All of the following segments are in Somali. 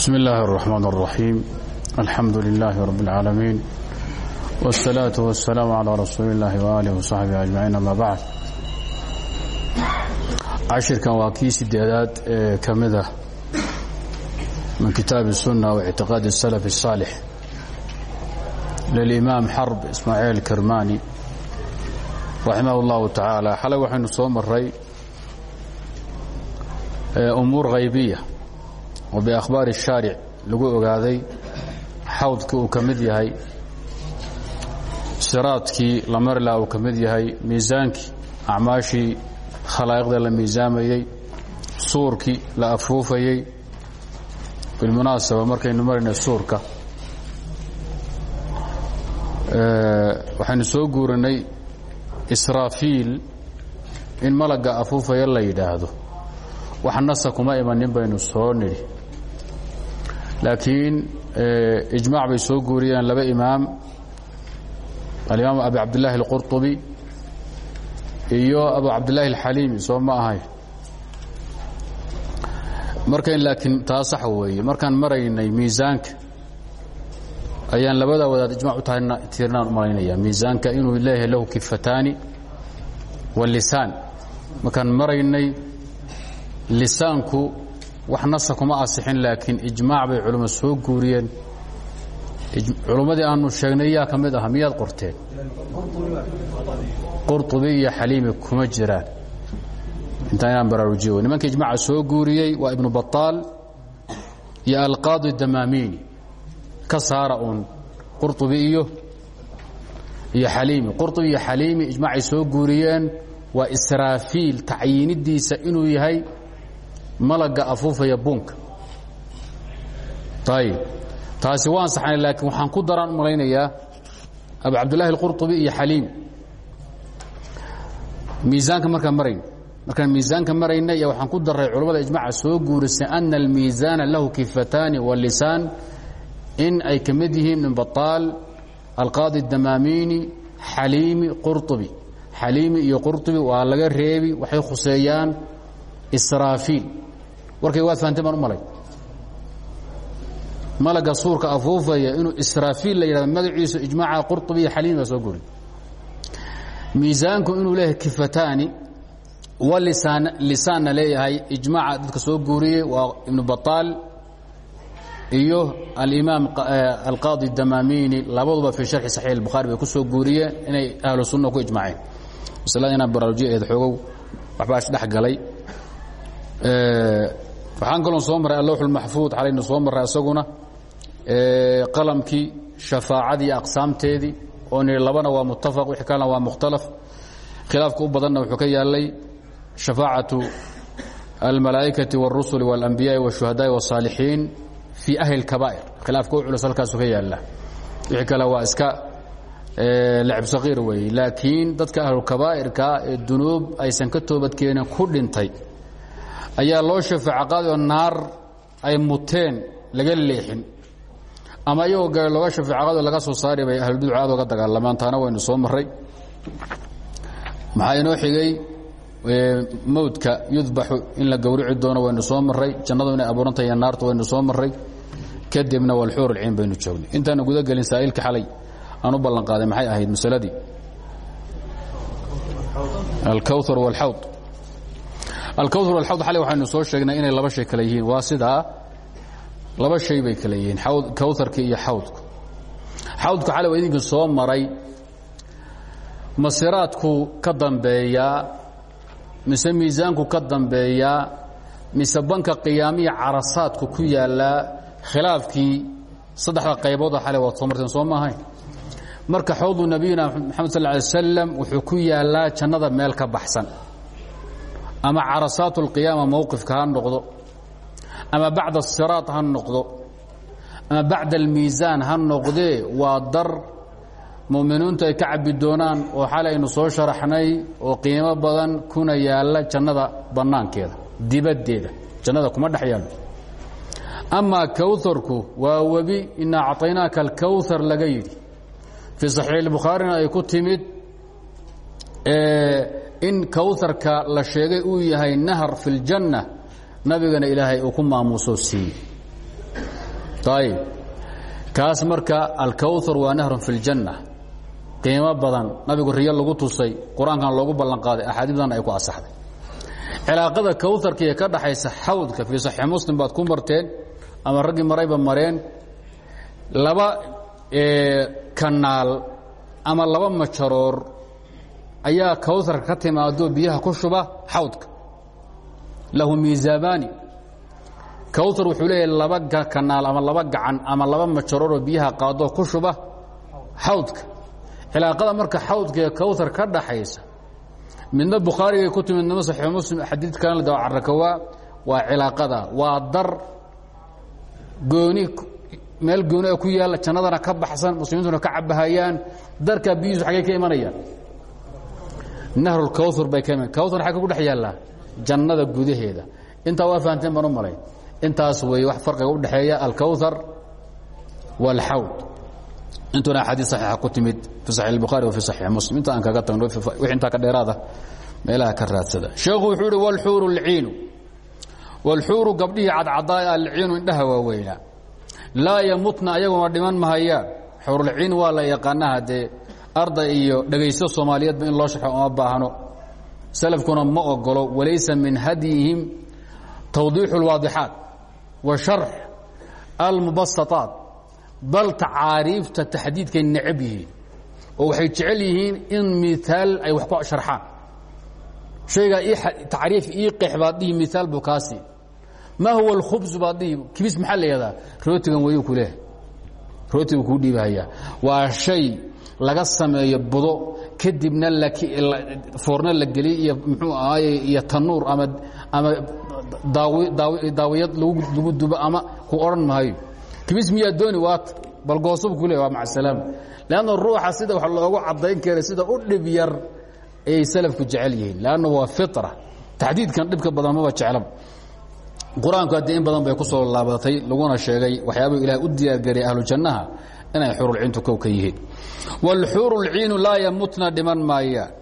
بسم الله الرحمن الرحيم الحمد لله رب العالمين والصلاة والسلام على رسول الله وآله وصحبه أجمعين أما بعد cashirkan waa kii sideedaad ee ka mid ah min kitaab الsuنة واctiqاad السلف الصاalح lلإimaam xarb ismaaعيil kirmani raximah الlahu taعaalى xalay waxaynu soo maray umuur haybiya oo biakhbaari shaaric lagu ogaaday xawdkii uu ka mid yahay siraadkii la mari laha uu ka mid yahay miisaankii acmaashii khalaa'iqda la miisaamayey suurkii la afuufayey. Bilmunaasaba markaynu marayna suurka waxaynu soo guurinay israafiil in malagga afuufaya la yidhaahdo. Wax nasa kuma iman nin baynu soo nidhi laakiin ijmaac bay soo guuriyeen laba imaam alimaam abi cabdillaahi iyo abu cabdillaahi alxaliimi soo ma ahay. Laakiin taa sax weeye. Markaan maraynay miisaanka ayaan labada wadaad ijmac u tahay tiirnaan u malaynaya miisaanka inuu leeyahay lahu kifataani walisaan markaan maraynay lisaanku wax nasa kuma asixin laakiin ijmaac bay culummo soo guuriyeen culummadii aanu sheegnay yaa ka mid aha miyaad qorteen qurطubi iyo xaliimi kuma jiraan intaa inaan baraarujiyo nimanka ijmaaca soo guuriyey waa ibnu baطaal iyo alqaadi damaamiini ka saara uun qurطubi iyo iyo xaliimi qurطubi iyo xaliimi ijmaacay soo guuriyeen waa israafiil tacyiinidiisa inuu yahay malaga afuufaya buunka ayb taasi waan saxnay laakiin waxaan ku daraan u malaynayaa abu cabdillahi اlqurطubi iyo xaliimi miisaanka markaan marayn markaan miisaanka marayna y waxaan ku daray culammada ijmaca soo guurisay ana almiisaana lahu kifataani walisaan in ay ka mid yihiin ibn baطaal alqaadi damaamiini xaliimi qurطubi xaliimi iyo qurطubi waa laga reebi waxay khuseeyaan israafiil warkay waad fahanteen baan u malay malaga suurka afuufaya inuu israafiil la yidhahdo magaciisu ijmaaca qurطubi iyo xaliimi baa soo guuri miisaanku inuu leeyahay kifataani walisaan lisaanna leeyahay ijmaaca dadka soo guuriyey waa ibnu baطaal iyo alimaam alqaadi damaamiini labaduba fii sharxi saxiix اlbukhaari bay ku soo guuriyeen inay ahlu sunna ku ijmaaceen masalada inaan baraarujiya eed xoogow waxbaa isdhex galay waxaan kaloo soo maray allowx اlmaxfuud xalaynu soo maray isaguna qalamkii shafaacadii aqsaamteedii oo nii labana waa mutafaq wixii kalena waa mukhtalaf khilaafka u badanna wuxuu ka yaalay shafaacatu almalaa'ikati wاlrusuli wاlanbiyaai wالshuhadaai wالsaalixiin fii ahli اlkabaa'ir khilaafka u culus halkaasu ka yaalla wixii kale waa iska lacb saqiir weeye laakiin dadka ahlulkabaa'irka ee dunuub aysan ka toobadkeenin ku dhintay ayaa loo shafaaco qaadi oo naar ay muteen laga leexin. Ama iyagoo gaari looga shafeecaqado laga soo saari bay ahlulbidcu aad oga dagaalamaan taana waynu soo maray maxaa inoo xigay? Mawdka yudbaxu in la gowrici doono waynu soo maray jannadu inay abuurantahay iyo naarta waynu soo maray kadibna walxuur alciin baynu joognay intaana guda gelin saa'ilka xalay aan u ballan qaaday. Maxay ahayd masaladii? Alkawhar walxawd alkawhar walxawd xalay waxaynu soo sheegnay inay laba shay kale yihiin. Waa sidaa laba shay bay kale yihiin kawharka iyo xawdku xawdku xalay waa idinka soo maray. Masiraadku ka dambeeyaa mise miisaanku ka dambeeyaa mise banka qiyaamiya carasaadku ku yaallaa khilaafkii saddexda qaybooda xalay waad soo marteen soo maahayn marka xawdu nabiyina maxamed sal ly slam wuxuu ku yaallaa jannada meel ka baxsan ama carasaat اlqiyaama mowqifka ha noqdo ama bacd الsiraaط ha noqdo ama bacd اlmiisaan ha noqdee waa dar muminiintu ay ka cabi doonaan oo xalay aynu soo sharaxnay oo qiimo badan kuna yaalla jannada bannaankeeda dibaddeeda jannada kuma dhex yaallo amaa kawharku waa webi ina acطaynaaka alkawhar laga yidhi fii saxiix اlbukhaarina ay ku timid in kawharka la sheegay uu yahay nahar fi اljanna nabigana ilaahay uu ku maamuusoo siiyey ayib kaas marka alkawhar waa nahrun fi اljanna qiimo badan nabigu riyo lagu tusay qur'aankan loogu ballanqaaday axaadii ay ku asaxday cilaaqada kawharkiiyo ka dhaxaysa xawdka fii saxiix muslim baad ku marteen ama raggii marayba mareen laba kanaal ama laba majaroor ayaa kawharka ka timaado biyaha ku shuba xawdka. Lahu miizaamaani kawthar wuxuu leeyahay laba kanaal ama laba gacan ama laba majarooroo biyaha qaadoo ku shuba xawdka. Cilaaqada marka xawdka ee kawthar ka dhaxaysa midna bukhaarigay ku timid midna saxiix muslim xadiid kalena dawa carrakawaa waa cilaaqada. Waa dar gooni meel gooni oo ku yaalla jannadana ka baxsan muslimiintuna ka cabahayaan darkaa biyihiisu xaggay ka imanayaan nahrulkawthar bay kawthar xagga ku dhex yaallaa jannada gudaheeda. Intaa waa fahanteen baan u malay. Intaas weeye wax farqiga u dhexeeya alkawthar waalxawd intuna axaadiis saxiixa ku timid fi saxiix albukhaari wa fi saxiix muslim. Inta aan kaga tagno wixii intaa ka dheeraada meelaha ka raadsada. Sheekhu wuxuu uhi walxuuru alciinu. Walxuuru gabdhihii cadcadaa alciinu indhaha waaweynaa laa yamutna ayaguna dhiman mahayaan. Xuurulciin waa la yaqaanaha dee arday iyo dhegaysto soomaaliyeedba in loo sharxo uma baahno. Salafkuna ma ogolo walaysa min hadyihim tawdiixu اlwaadixaat wa sharx almubasataat bal tacaariifta taxdiidkay necab yihiin oo waxay jecel yihiin in miaal ay wax ku sharxaan. Tacriif ii qeex baad dhihi miaal buu ma huwa اlkhubs baad kibis maxaa la yihahdaa rootigan wayuu ku leehay waa shay laga sameeyo budo kadibna foorno la geliy iyo mxuu ahaaye iyo tanuur ama ama daawiyad lagu dubo ama ku odhan maayo. Kibis miyaa dooni waat bal goosub ku le waa maca salaam. Leanna ruuxa sida wax loogu caddayn kara sida u dhib yar ayay salafku jecel yihiin. Leanna waa fitra. Taxdiidkan dhibka badan maba jeclaba qur'aanku haddii in badan bay ku soo laabatay laguna sheegay waxyaabuu ilaah u diyaargariyay ahlu jannaha inay xurulciintu kow ka yihiin wاlxuuru اlciinu laa yamutna dhiman maayaan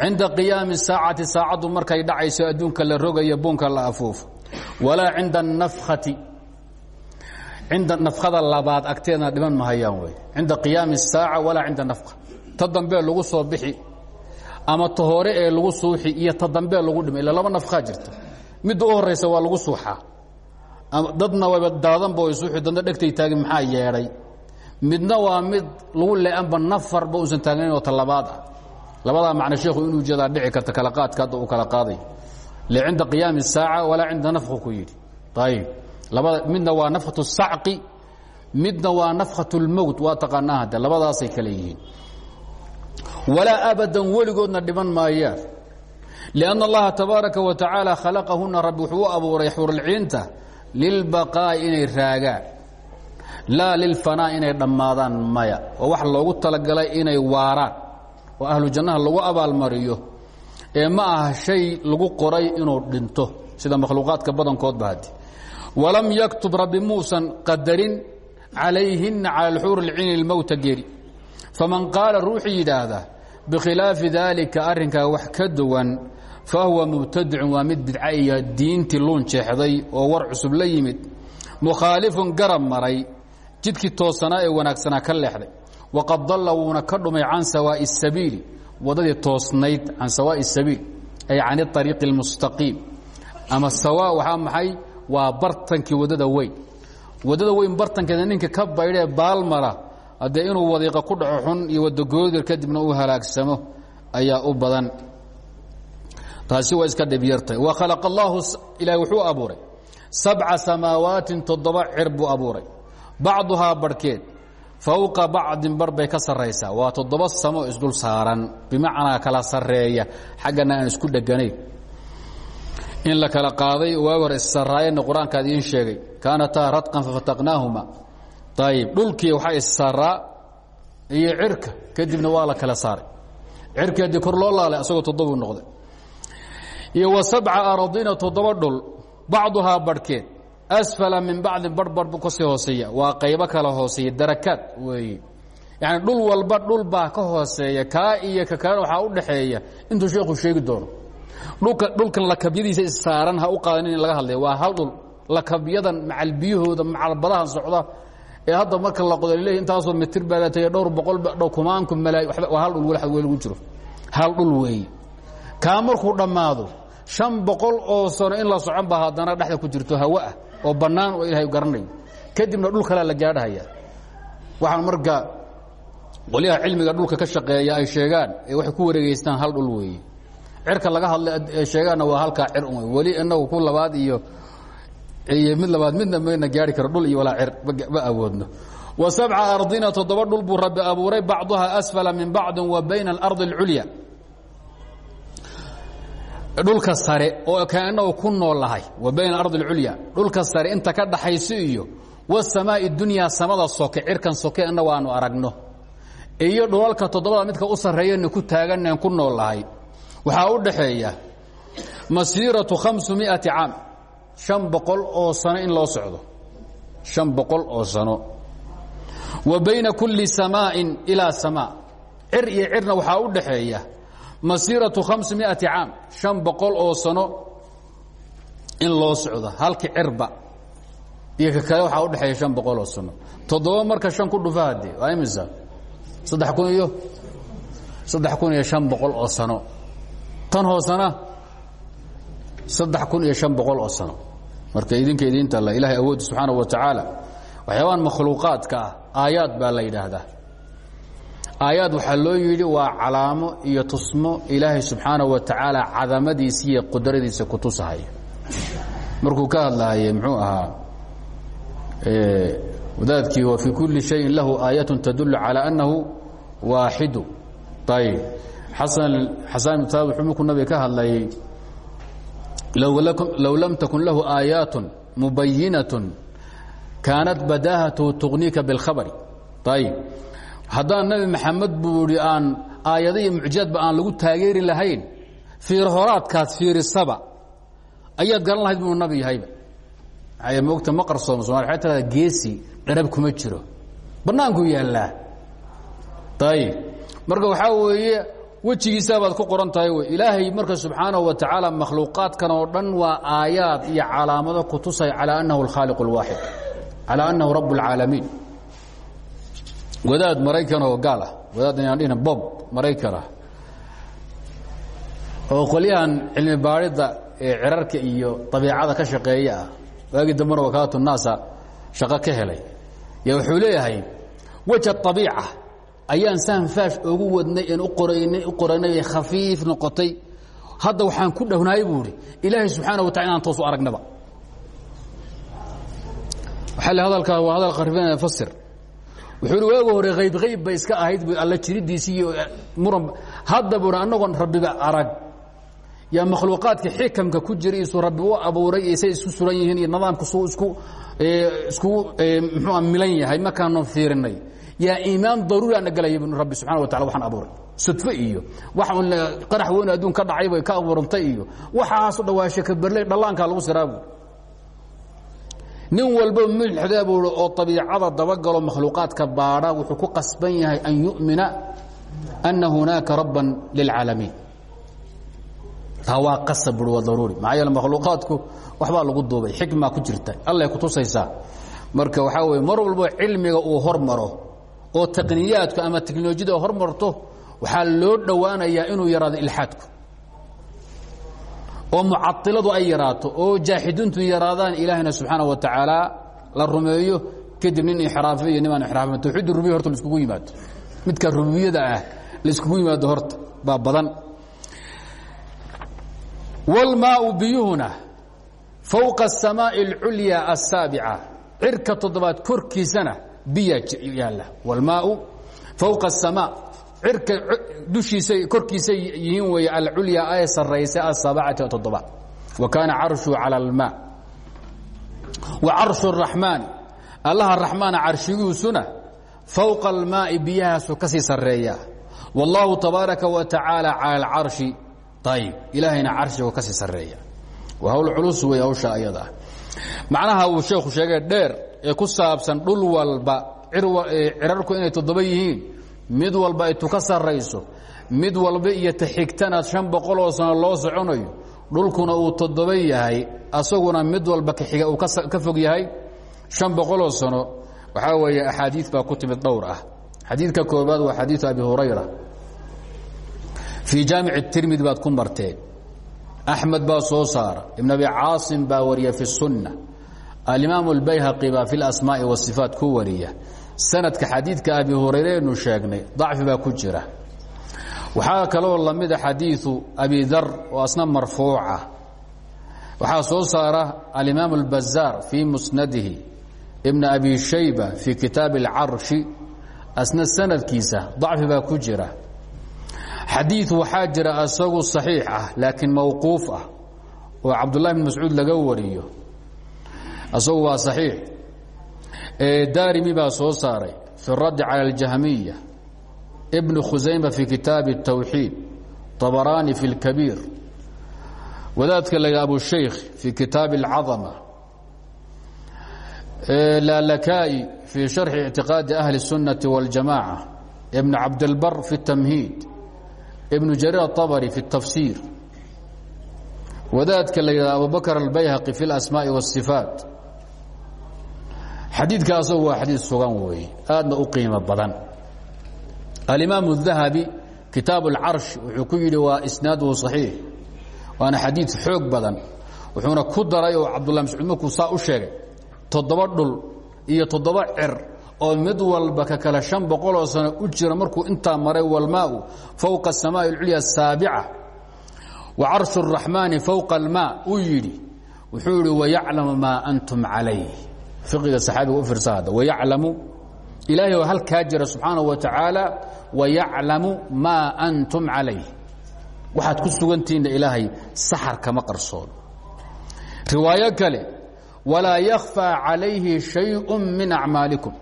cinda qiyaami saacati saacaddu markay dhacayso adduunka la rogayo buunka la afuufo walaa cinda anafkhati cinda nafkhada labaad agteedna dhiman mahayaan wey cinda qiyaami الsaaca walaa cinda nafka ta dambee lagu soo bixi ama ta hore ee lagu suuxi iyo ta dambee lagu dhima ila laba nafkaa jirta midda u horaysa waa lagu suuxaa dadna waba daadanba way suuxi dadna dhegtay taagin maxaa yeedhay midna waa mid lagu leeanba nafarba uusan taagnayn oo talabaad ah labadaa macno sheekhu inuu jeedaa dhici karta kala qaadka hadda uu kala qaaday le cinda qiyaami الsaaca walaa cinda nafku ku yidhi ayib labada midna waa nafkhatu الsacqi midna waa nafkhatu اlmowt waa taqaanaa hadde labadaasay kale yihiin walaa abadan weligoodna dhiman maayaan لأن الlaha tabaaraka wa taعaalى khalaqahuna rabbi wuxuu u abuuray xurulciinta lilbaqaa'i inay raagaan laa lilfanaa inay dhammaadaan maya. Oo wax loogu talagalay inay waaraan. Oo ahlu jannaha lagu abaalmariyo. Ee ma aha shay lagu qoray inuu dhinto. Sida makhluuqaadka badankoodba haddi walam yaktub rabbi muusan qadarin calayhina cala alxuur اlciini اlmowta geri faman qaala ruuxii yidhaahda bikhilaafi daalika arrinkaa wax ka duwan fahuwa mubtadicun waa mid bidca iyo diintii luun jeexday oo war cusub la yimid. Mukhaalifun garab maray jidkii toosanaa ee wanaagsanaa ka leexday waqad dalla wuuna ka dhumay can sawaa'i الsabiili waddadii toosnayd can sawaa'i الsabiil ay can اطariiqi اlmustaqiim ama sawa waxaa maxay waa bartankii waddada weyn waddada weyn bartankeeda ninka ka baydhee baalmara haddee inuu wadiiqa ku dhaco xun iyo wadagoodir kadibna uu halaagsamo ayaa u badan taasi waa iska dhibyartay wa khalaqa allaahu ilaah wuxuu abuuray sabca samaawaatin toddoba cir buu abuuray bacduhaa barhkeed. Fowqa bacdin bar bay ka sarraysaa. Waa toddoba samo isdul saaran. Bimacnaa kala sarreeya. Xaggana aan isku dheganayn. In la kala qaaday waag hor issarraayeenna qur'aanka idiin sheegay. Kaanataa radqan fafataqnaahuma ayib dhulkii waxaa issaaraa iyo cirka. Kadibna waa la kala saaray. Cirkii haddii kor loo laalay asagoo toddobuu noqday. Iyo wa sabca aradina toddoba dhul. Bacduhaa barhkeed asfala min bacdin barhbar buu ka sii hooseeya. Waa qaybo kala hooseeya darakaad weeye yacni dhul walba dhul baa ka hooseeya kaa iyo ka kalena waxaa u dhaxeeya intuu sheekhu sheegi doono. Dhulka dhulkan lakabyadiisa issaaran ha u qaadanin in laga hadlaya. Waa hal dhul lakabyadan macal biyahooda macal badahan socda. Ee hadda marka la qodo laleeyahy intaasoo mitir baa la tagay dhowr boqol dhow kumaanku malaayi waa hal dhul weel lagu jiro. Hal dhul weeye kaa markuu dhammaado shan boqol oo sano in la socon baa haddana dhexda ku jirto hawo ah oo bannaan oo ilaahay garanayo kadibna dhul kalea la gaadhahaya waxaan marka qolyaha cilmiga dhulka ka shaqeeya ay sheegaan ee waxay ku wareegeystaan hal dhul weeye. Cirka laga ee sheegaanna waa halkaa cir un weli inagu ku labaad iyo iyo mid labaad midna mayna gaari karo dhul iyo walaa cir ma awoodno. Wa sabca ardina toddoba dhul buu rabbi abuuray asfala min bacdi wa bayna alardi اlculya dhulka sare oo kaanagu ku nool lahay wa bayna alardi اlculya dhulka sare inta ka dhaxayso iyo wasamaa'i dunyaa samada soke cirkan soke inagu aanu aragno. Iyo dhulalka toddobada midka u sarreeyana ku taaganeen ku nool lahay waxaa u dhaxeeya masiiratu khamsumiati caam shan boqol oo sano in loo socdo. Shan boqol oo sano. Wa bayna kulli samaa'in ilaa samaa iyo cirna waxaa u dhaxeeya masiiratu khamsumiati caam shan boqol oo sano in loo socdo halki cirba. Iyo ka kale waxaa u dhexeeya shan boqol oo sano. Toddoba marka shan ku dhufa haddee waa imisa? Saddex kun iyo? Saddex kun iyo shan boqol oo sano. Tan hoosena saddex kun iyo shan boqol oo sano. Marka idinka idiinta alla ilaahay awoodda subxaanahu wa tacaala waxyaabahan makhluuqaadka ah aayaad baa la yidhaahdaa aayaad waxaa loo yidhi waa calaamo iyo tusmo ilaahay subxaanahu wa tacaala cadamadiisa iyo qudradiisa ku tusahaya markuu ka hadlahaye muxuu ahaa wadaadkii wa fii kulli shayin lahu aayat tadul calى annahu waaxidu ayb xasan xasan ibn taab wuxuu markuu nabiga ka hadlayay low lam takun lahu aayaat mubayinaة kaanat badaahaةu tugniika biاlkhabari ayb haddaan nabi maxamed buu ihi aan aayado iyo mucjizaadba aan lagu taageeri lahayn fiir horaadkaas fiirisaba ayaad garan lahayd buu nabi yahayba. Mogta ma qarsooma somal ay taa geesi dharab kuma jiro bannaankuu yaallaa. Ayib marka waxaa weeye wejigiisaabaad ku qoran tahay wy ilaahay marka subxaanahu wa tacaala makhluuqaadkan oo dhan waa aayaad iyo calaamado ku tusay calaa annahu alkhaaliq اlwaaxid calaa annahu rabb اlcaalamiin wadaad maraykan oo gaal ah. Wadaad inaan dhihna bob maraykan ah. Oo qolyahan cilmi baadhidda ee cirarka iyo dabiicada ka shaqeeya ah waagii dambena wakaalatu naasa shaqo ka helay. Ya wuxuu leeyahay weja abiica ayaan sahanfaash ogu wadnay en u qoranay khafiif noqotay. Hadda waxaan ku dhownaay buu ihi ilaahay subxaana wa tacala inaan toos u aragnaba. Waxaa le hadalkaa waa hadal kharifin fasir wuxuu ihi waaga hore qayb qayb bay iska ahayd bu alla jiridiisi iyo muran hadda buu annagoon rabbiba arag. Yaa makhluuqaadka xikamka ku jira isu rabbi u abuuray iyo say isku suran yihiin iyo nidaamku suu isku iskugu muxuua milan yahay markaanu fiirinay yaa iimaan daruuri ana galaya rabbi subxana wa tacala waxaan abuuray. Sudfo iyo wax qarax weyn adduun ka dhacay bay ka abuurantay iyo waxaasu dhawaashe ka berley dhallaankaa lagu siraa buuri nin walba mulxda buui oo abiicada dabagalo makhluuqaadka baadha wuxuu ku qasban yahay an yu'mina ana hunaaka rabban lilcaalamiin. Taa waa qasab bui waa daruuri. Maxaa yeele makhluuqaadku waxbaa lagu duubay xikmaa ku jirta. Allay ku tusaysaa. Marka waxaa weye mar walbo cilmiga uu hormaro oo taqniyaadku ama teknolojiyada hormarto waxaa loo dhowaanayaa inuu yaraado ilxaadku oo mucailadu ay yaraato oo jaaxidiintu yaraadaan ilaahayna subxaana wa tacaala la rumeeyo kadib nin inxiraafiy iyo nimaan inxiraafin tawxiid rubiya horta laiskugu yimaado midka rububiyada ah laiskugu yimaado horta baa badan wاlmaau biyuhuna fowqa الsamaaءi اlculya الsaabica cirka toddobaad korkiisana biyaa yaalla wاlmaau fowqa الsamaa cirka dushiisa korkiisa yihiin wey alculya ee saraysa asabacati toddoba wa kaana carshu cala almaa wa carshu raxmaani allaha raxmaana carshigiisuna fowqa almaai biyahaasu ka sii sarreeya. Wallaahu tabaaraka wa tacaala cala alcarshi. Ayib ilaahayna carshigu ka sii sarreeya. Hawl culus wey hawsha ayada. Macnaha uu sheekhu sheegay dheer ee ku saabsan dhul walba cirarku inay toddoba yihiin mid walba ay tuka sarayso mid walba iyo taxigtanaad shan boqoloo sano loo soconayo dhulkuna uu toddoba yahay asaguna mid walba kaxiga uu ka fog yahay شhan boqoloo sano waxaa weeye axaadiiث baa ku timid dhowr ah xadiidka koobaad waa xadiiثu abi hurayra fii jaamic الtirmidi baad ku marteen axmed baa soo saara ibn abi caasim baa wariya fi الsunة alimaam اlbayhaqi baa fi اlasmaaءi wالصifaat ku wariya sanadka xadiidka abi hurayre aynu sheegnay. Dacfi baa ku jira. Waxaa kaloo lamida ah xadiiu abi dar oo asna marfuuca. Waxaa soo saara alimaam اlbazaar fii musnadihi ibn abi shayba fii kitaab اlcarshi asna sanadkiisa dacfi baa ku jira. Xadiid waxaa jira isagu saxiix ah laakiin mawquuf ah oo cabdullahi bn mascuud daarimi baa soo saaray fi اraddi calى اljahmiya ibn khusayma fi kitaabi الtawxiid طabaraani fi اlkabiir wadaadka la abu shaykh fi kitaabi اlcaظama lalakaa'i fi sharxi اctiqaadi ahli الsunaةi wاljamaaca ibn cabdilbar fi الtamhiid ibn jariir aلطabri fi الtafsiir wadaadka la yidhahdo abubakr albayhaqi fi اlasmaaءi wالصifaat xadiidka asagu waa xadiid sugan weeye aadna u qiimo badan alimaam الdahabi kitaab اlcarsh wuxuu ku yidhi waa isnaaduhu صaxiix waana xadiid xoog badan wuxuuna ku daray oo cabdullah mascuud markuu saa u sheegay toddoba dhul iyo toddoba cer oo mid walba ka kale شhan boqoloo sano u jira markuu intaa maray walmaau fowqa الsamaaءi اlculya الsaabica wa carshu الraxmaani fowqa اlmaa uu yidhi wuxuu yihi wayaclamu maa antum calayh fiqiga saxaabiga u fiirsa hadda wayaclamu ilaahay oo halkaa jira subxaanaه wa tacaala wayaclamu maa antum calayh waxaad ku sugantihinna ilaahay saxar kama qarsoon riwaayo kale walaa yakfىa calayhi shayء min acmaalikum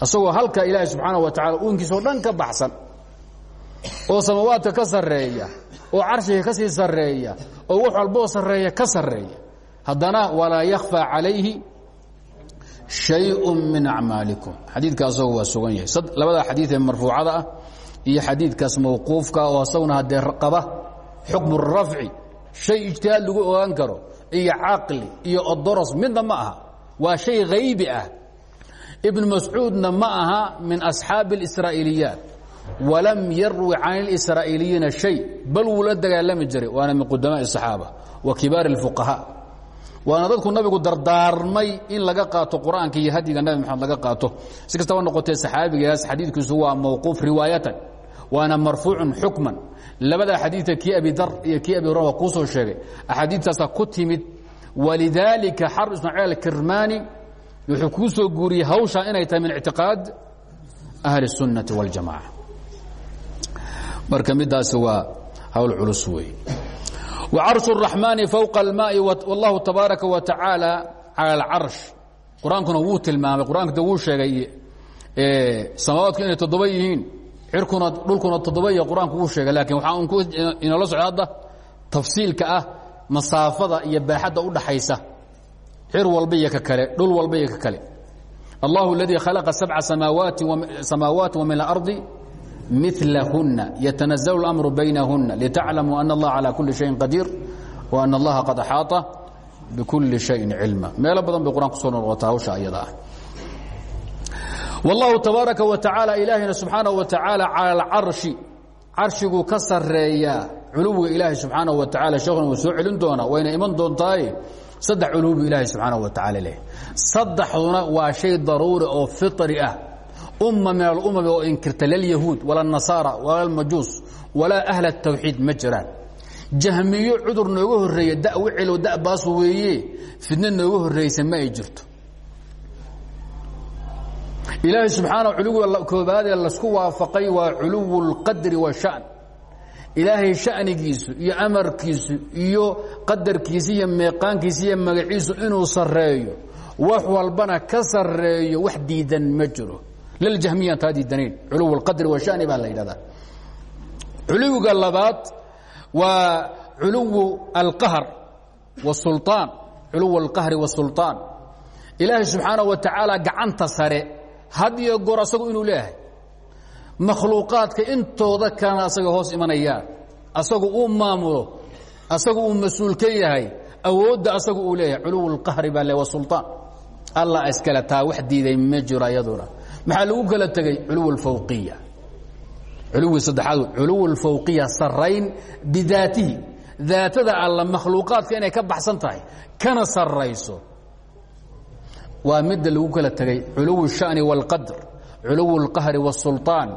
asagoo halka ilaahay subxaanaه wa tacala uunkiisa o dhan ka baxsan oo samawaadka ka sarreeya oo carshiga ka sii sarreeya oo wax walboo sarreeya ka sarreeya haddana walaa yakfىa calayhi شhayء min acmaalikum xadiidka asagu waa sugan yahay labada xadiid ee marfuucada ah iyo xadiidkaas mawquufka oo asaguna haddee qaba xukmu الrafci shay ijtihaad lagu ogaan karo iyo caqli iyo odoros midna ma aha waa shay haybi ah ibn mascuudna ma aha min asxaabi اlsraa'iiliyaat walam yarwi can اlsraa'iiliyiina shay bal wuu la dagaalami jiray waana min qudamaء الصaxaaba wa kibaar الfuqahaa waana dadku nabigu dardaarmay in laga qaato qur'aanka iyo hadyiga nabi maxamed laga qaato si kastaba noqotee saxaabigaas xadiidkiisu waa mawquuf riwaayatan waana marfuucun xukman labada xadiidka kii abi dar iyo kii abi hurra waa kuu soo sheegay axaadiidtaasaa ku timid walidaalika xarb ismaaciil alkirmaani wuxuu kuu soo guuriyey hawshaa inay tahay min ictiqaad ahli الsunnati waاljamaca marka midaasi waa hawl culus weeye وcarش الرaحmaaن فوق الmاء والlahu تabaaraka وataعaalى calى الcarش qur-aankuna wuu tilmaamay qur-aanka wuu sheegay samaawaadku inay toddoba yihiin cirkuna dhulkuna toddoba iyo qur-aanku wuu sheegay lakin waxaa un inoola socda hadda tafsiilka ah masaafada iyo baaxadda u dhaxaysa cir walba iyo ka kale dhul walba iyo ka kale الله الذي khلق سبع samaaواaت ومن الأرض مثلهن يتنزل الأمر بينهن لتعلموا أن الله على كل شيء قدير وأن الله قد أحاط بكل شيء علما meelo badan bay qرآن kuso noqota hawsha ayada ah والله تبaaرaكa وتaعaaلى ilaahina سubحaaنه وتaعaaلى calى الcarشhi carشhiguu ka sareeyaa culuwiga ilaahay subحaanaه وataعaلى sheekuna wuu soo celin doonaa wayna iman doontaaye saddex culubu ilaahay subحaanaه وataعaلى leh saddexduna waa shay daruuri oo fiطri ah umma min alumami oo inkirta lalyahuud wala nasaara wala almajuus walaa ahla atawxiid ma jiraan. Jahmiyo cudur nooga horreeya da wicelow dabaas weeye fidnad nooga horreysa ma ay jirto. Ilaahay subxaana culuwiga koobaadee la isku waafaqay waa culuwu اlqadri washan ilaahay shanigiisu iyo amarkiisu iyo qadarkiisi iyo meeqaankiisi iyo magaciisu inuu sareeyo wax walbana ka sareeyo wax diidan ljahmiyan taa diidanayn culuw اlqadri washani baa la yidhahdaa culuwiga labaad waa culuwu alqahr wاsulطaan culuw اlqahri wاsulطaan ilaahay subxaanaه wa tacaala gacanta sare had iyo goor asagu inuu leeyahay makhluuqaadka intooda kalena asaga hoos imanayaan asagu uu maamulo asagu uu mas-uul ka yahay awoodda asagu uu leeyahay culuw اlqahri baa le wasulطaan allah iskale taa wax diiday ma jiro iyaduna maxaa lagu kala tegey culuw اlfawqiya culuwii saddexaad culuw اlfawqiya sarayn bidaatihi daatada alla makhluuqaadka inay ka baxsan tahay kana sarayso waa midda lagu kala tegey culuw الsha'ni wاlqadr culuw اlqahri wالsulطaan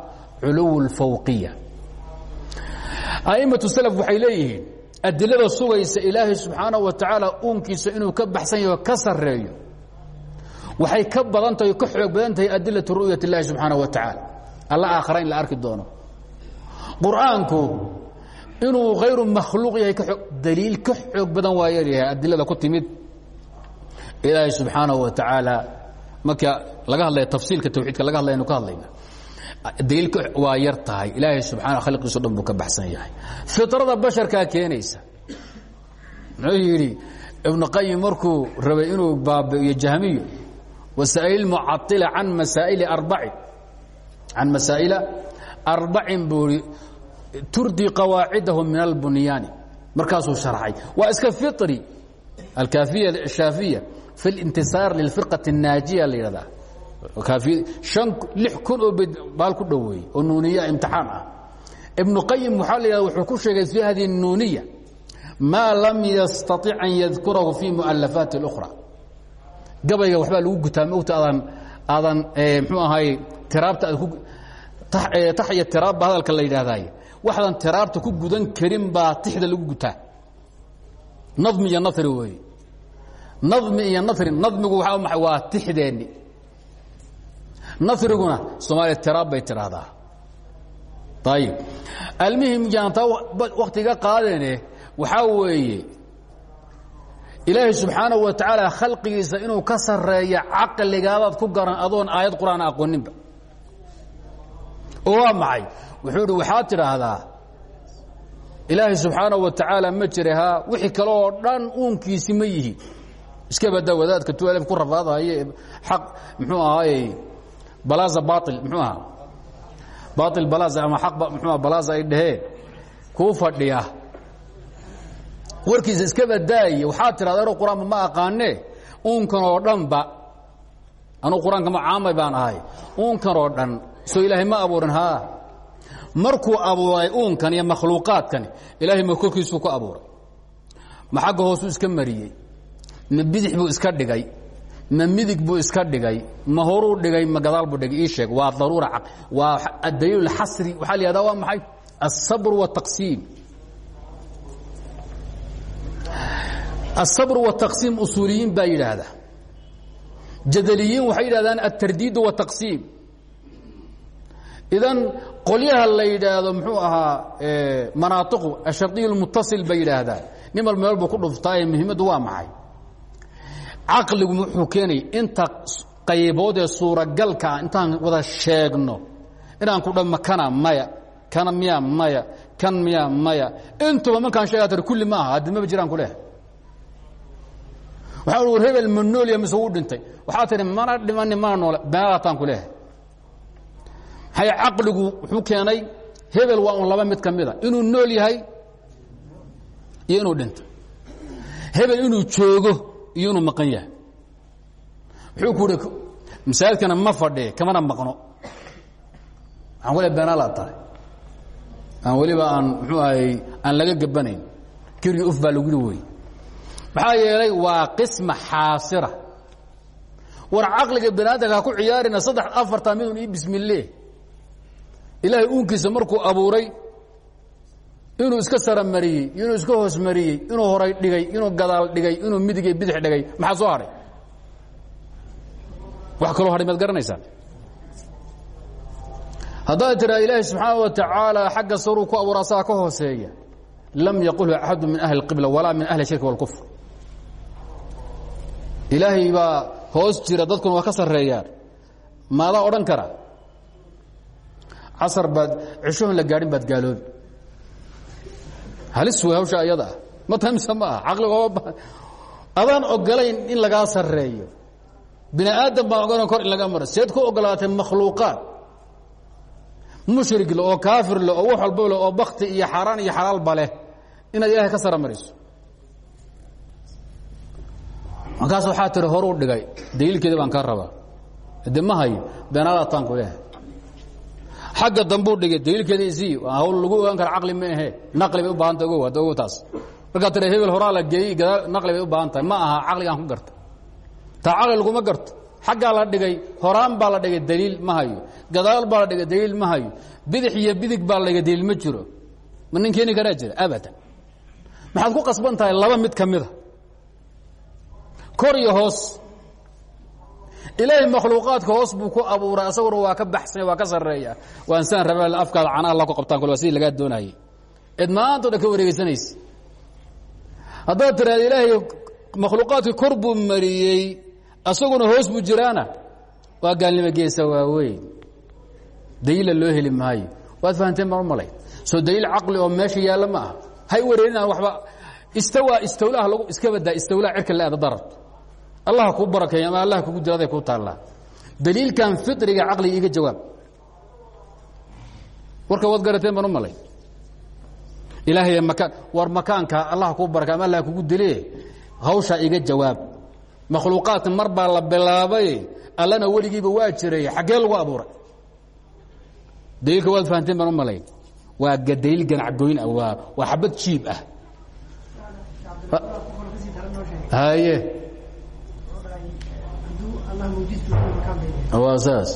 culuw اlfawqiya a'imaةu slf waxay leeyihiin adilada sugaysa ilaahay subxaanaه wa tacaala uunkiisa inuu ka baxsan yaho ka sareeyo waxay ka badan tahay ka xoog badan tahay adilaة ru'yat اllahi subxaanaه wa tacaala alla aakhara in la arki doono qur'aanku inuu hayru makhluuq yahay daliil ka xoog badan waa yaryahay adilada ku timid ilaahay subxaanaه wa tacaala marka laga hadlaya tafsiilka tawxiidka laga hadlayanu ka hadlayna daliilka waa yar tahay ilaahay subxaana khalqiiso dhan buu ka baxsan yahay fitrada basharkaa keenaysa muxuu yidhi ibnu qayim markuu rabay inuu baabi'iyo jahmiyo wasaa'il mucaila can masaa'ili arbacin can masaa'ila arbacin buu i turdi qawaacidahum min albunyaani markaasuu sharxay waa iska fitri alkaafiya ashaafiya fi اlintisaar lilfirqati الnaajiya la yidhahdaa lix kun oo baal ku dhoweeyey oo nuuniya imtixaan ah ibnu qayim waxaa la yidhahda wuxuu ku sheegay fi hadihi الnuuniya maa lam yastaطic an yadkurahu fi mualafaati اlأkhra gabayga waxbaa lagu gutaa mogta aadan aadan mxuu ahaay tiraabta taxya tiraabba hadalka la yidhaahdaay waxdan tiraabta ku gudan karin baa tixda lagu gutaa. Nadmi iyo nari weeye nadmi iyo nari nadmigu waa waa tixdeenni nasriguna soomaaliya tiraab bay tidhaahdaa ayib almihim jaantaa waktiga qaadeene waxaa weeye ilaahay subxaanaه wa tacaala khalqigiisa inuu ka sareeya caqligaadaad ku garan adoon aayad qur'aan aqooninba. Oo waa maxay? Wuxuu idhi waxaad tidhaahdaa ilaahay subxaanaه wa tacaala ma jira haa wixii kale oo dhan uunkiisi ma yihi. Iska badaa wadaadka tualef ku rafaadahaye xaq muxuu ahaaye balaaza baail muxuu ahaa? Baail balaaza ama aq mxuu balaaza ay dhaheen. Kuu fadhiya warkiisa iska badaaye waxaad tidhahda ero qur-aanba ma aqaanee uunkan oo dhanba anugu qur-aanka ma caamay baan ahay uunkan oo dhan soo ilaahay ma abuurin haa markuu abuuray uunkan iyo makhluuqaadkani ilaahay ma korkiisuu ku abuuray ma xagga hoosuu iska mariyey ma bidix buu iska dhigay ma midig buu iska dhigay ma horuu dhigay ma gadaal buu dhigay ii sheeg waa daruura waa adaliil اxasri waxaa la yihahda waa maxay الصabr والتaqsiim الصabr والتaqsiim usuuliyiin baa yidhaahda jadaliyiin waxay yidhahdaan الtardiid والتaqsiim idan qolyaha la yidhaahdo muxuu ahaa manaaiqu ashardiy الmutaصil bay yidhaahdaan nin wal meel buu ku dhuftaaye muhiimaddu waa maxay caqligu wuxuu keenaya inta qaybood ee suuragalka ah intaan wada sheegno inaan ku dhamma kana maya kana miya maya kan miya maya intuba markaan sheegaa tir kulli ma aha haddi maba jiraan ku leehay waxaa war hebel ma noolya mise wuu dhintay? Waxaa tihi mana dhimani mana noole. Beenadaataan ku leehay. Maxay caqligu wuxuu keenay hebel waa un laba mid ka mida. Inuu nool yahay iyo inuu dhintay hebel inuu joogo iyo inuu maqan yahay. Wuxuu ku uhi masaajidkana ma fadhiye kamana maqno. Waxaan ku le beenaalaad tahay. Aan weliba aan muxuu ahay aan laga gabanayn kirgi uf baa lagu yihi wey maxaa yeelay waa qisma xaasira. War caqliga bani aadamka ha ku ciyaarina saddex afarta midun ii bismille ilaahay uunkiisa markuu abuuray inuu iska saramariyey inuu iska hoosmariyey inuu horay dhigay inuu gadaal dhigay inuu midigay bidix dhigay. Maxaa soo hadhay wax kaloo hadhay maad garanaysaan? Haddaad tiraa ilaahay subxaana wa tacaala xagga saruu ku abuura asaga ka hooseeya. Lam yaqulhu axadu min ahli اqibla walaa min ahli shirki wاlkufr ilaahay baa hoos jira dadkuna waa ka sarreeyaan. Maadaa odhan kara? Casar baad cishoon la gaadhin baad gaaloobi. Halis wey hawsha ayada. Ah ma tamisa ma aha caqliga adaan in lagaa sarreeyo. Bini aadam baan ogolayn kor in laga maro. Seed ku ogolaatay makhluuqaad. Mushrig le oo kaafir leh oo wax walba leh oo bakti iyo xaaraan iyo xalaalba leh. Inaad ilahay ka sara markaas waxaa tiri horuu dhigay. Daliilkeeda baan kaa rabaa. De ma hayo beenaadataan ku leehay xagga dambuu dhigay daliilkeeda isii hawl lagu ogaan kara caqli ma ahe. Naqli bay u baahanta ogo hadda ogo taas. Markaa tira hebel horaa la geeyey gadaal naqli bay u baahan tahay. Ma aha caqligaan ku garta taa caqli laguma garto. Xaggaa la dhigay horaan baa la dhigay daliil ma hayo. Gadaal baa la dhigay daliil ma hayo. Bidix iyo bidig baa la dhigay daliil ma jiro. Ma nin keeni karaa jira? Abadan. Maxaad ku qasban tahay laba mid ka mida kor iyo hoos. Ilaahay makhluuqaadka hoos buu ku abuuray asaguna waa ka baxsanya waa ka sarreeya. Waan saan rabaa afkaada canaha la ku qabtaan kol waa sidii lagaa doonayay eed maanta o dhan ka wareegeysanaysa haddaad tiraada ilaahay makhluuqaadka kor buu mariyey asaguna hoos buu jiraana. Waa gaalnimo geesa waaweyn. Daliila loo heli maayo. Waad fahanteen baan u malay. Soo daliil caqli oo meesha yaalla ma aha. Hay wareerinaan waba istawaa istawlaha lagu iska badaa istawlaa cirka la-aada dararto allah kuu barakeeya ama allah kugu diraday kuu taallaa daliilkan fitriga caqliga iga jawaab. Warka waad garateen baan u malay. Ilaahay makaan war makaanka allah kuu barakay ama allah kugu dile hawshaa iga jawaab. Makhluuqaadka mar baa la bilaabay allana weligiiba waa jiray xaggee lagu abuuray? Daliilka waad fahanteen baan u malay. Waa daliil ganacgoyn ah waa waa xabad jiib ah. Haye waa saas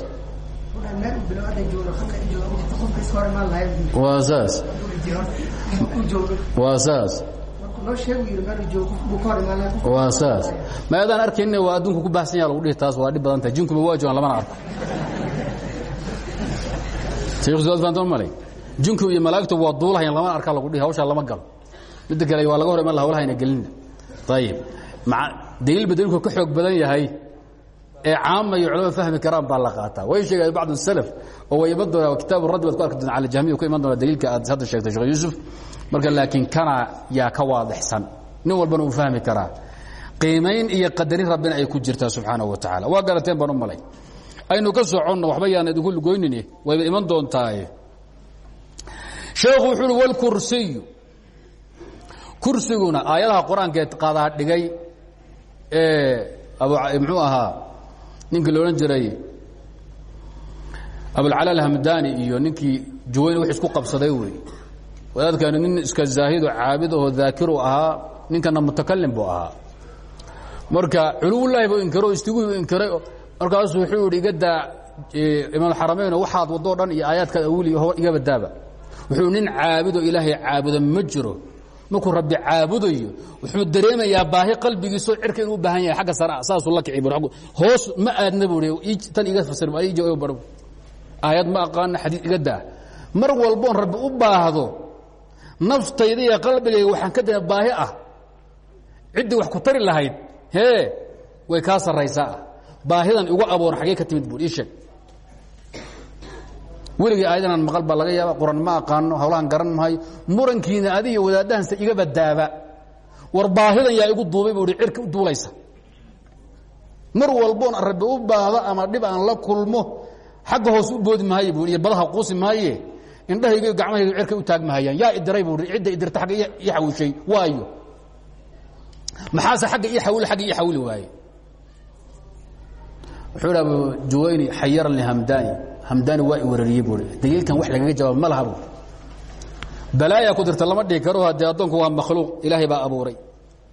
waa saas waa saas waa saas ma adaan arkayna waa adduunku ku baxsan yaha lagu dhihi taas waa dhib badan tahay jinkuma waa joogan lamana arko mal jinku iyo malaa'igtu waa duulahayan lamana arkaa lagu dhihi hawshaa lama galo midda kale waa laga hor iman la hawlahayna gelina ayib daliilba daliilku ka xoog badan yahay ee caama iyo culama fahmi karaan baa la qaataa. Way sheegeen bacd salaf oo way iman doonaa kitaab raddi baad ku arki doontaa cala jahmiya ku iman doonaa daliilka aad hadda sheegtay sheekh yuusuf. Marka laakiin kana yaa ka waadixsan. Nin walbana uu fahmi karaa. Qiimayn iyo qadarin rabbina ay ku jirtaa subxaanahu wa tacaala. Waa garateen baan u malay. Aynu ka soconno waxba yaan idinku lugoynini wayba iman doontaaye sheekhu wuxuu uhi wlkursiyu kursiguna aayadaha qur'aankeed qaadaa dhigay ee muxuu ahaa ninkii la odhan jiray abulcala alhamdani iyo ninkii juwayn wix isku qabsaday wey. Wadaadkani nin iska zaahido caabid oo daakiru ahaa ninkana mutakalim buu ahaa. Marka culuwlaahi buu inkiro istiguhu inkiray markaasuu wuxuu yihi iga daa imaamxarameyn waxaad wadoo dhan iyo aayaadkaad awili iga badaaba wuxuu nin caabudoo ilaahay caabuda ma markuu rabbi caabudayo wuxuu dareemayaa baahi qalbigiisoo cirka inuu baahan yahay agga sare saasuu la kici hoos ma aadna buu tan iga fasir bar aayad ma aqaana xadiid iga daa. Mar walboon rabbi u baahdo naftayda iyo qalbigayga waxaan ka dana baahi ah. Ciddii wax ku tari lahayd hee way kaa sarraysaa. Baahidan igu abuur xaggee ka timid buur ii sheeg weligii aayadinaan maqal baa laga yaaba quran ma aqaano hawlahan garan mahayo murankiina adiga wadaadahanse iga badaaba. War baahidan yaa igu duubay buu hi cirka u duulaysa. Mar walboon rabbi u baahdo ama dhib aan la kulmo xagga hoos u boodi maayo buu iyo badaha quusi maaye indhahayga gacmahayga cirka u taag mahayaan. Yaa idiray buu cidda idirta agga ii xawishay waayo. Maxaase agga ii awil agga ii xawili waaye? Wuxuu hi abu juwayni xayaran lihamdani hamdani waa i warariyey buui daliilkan wax lagaga jawaab ma laha bu balaaya ku dirta lama dhihi karo haddee addoonku waa makhluuq ilaahay baa abuuray.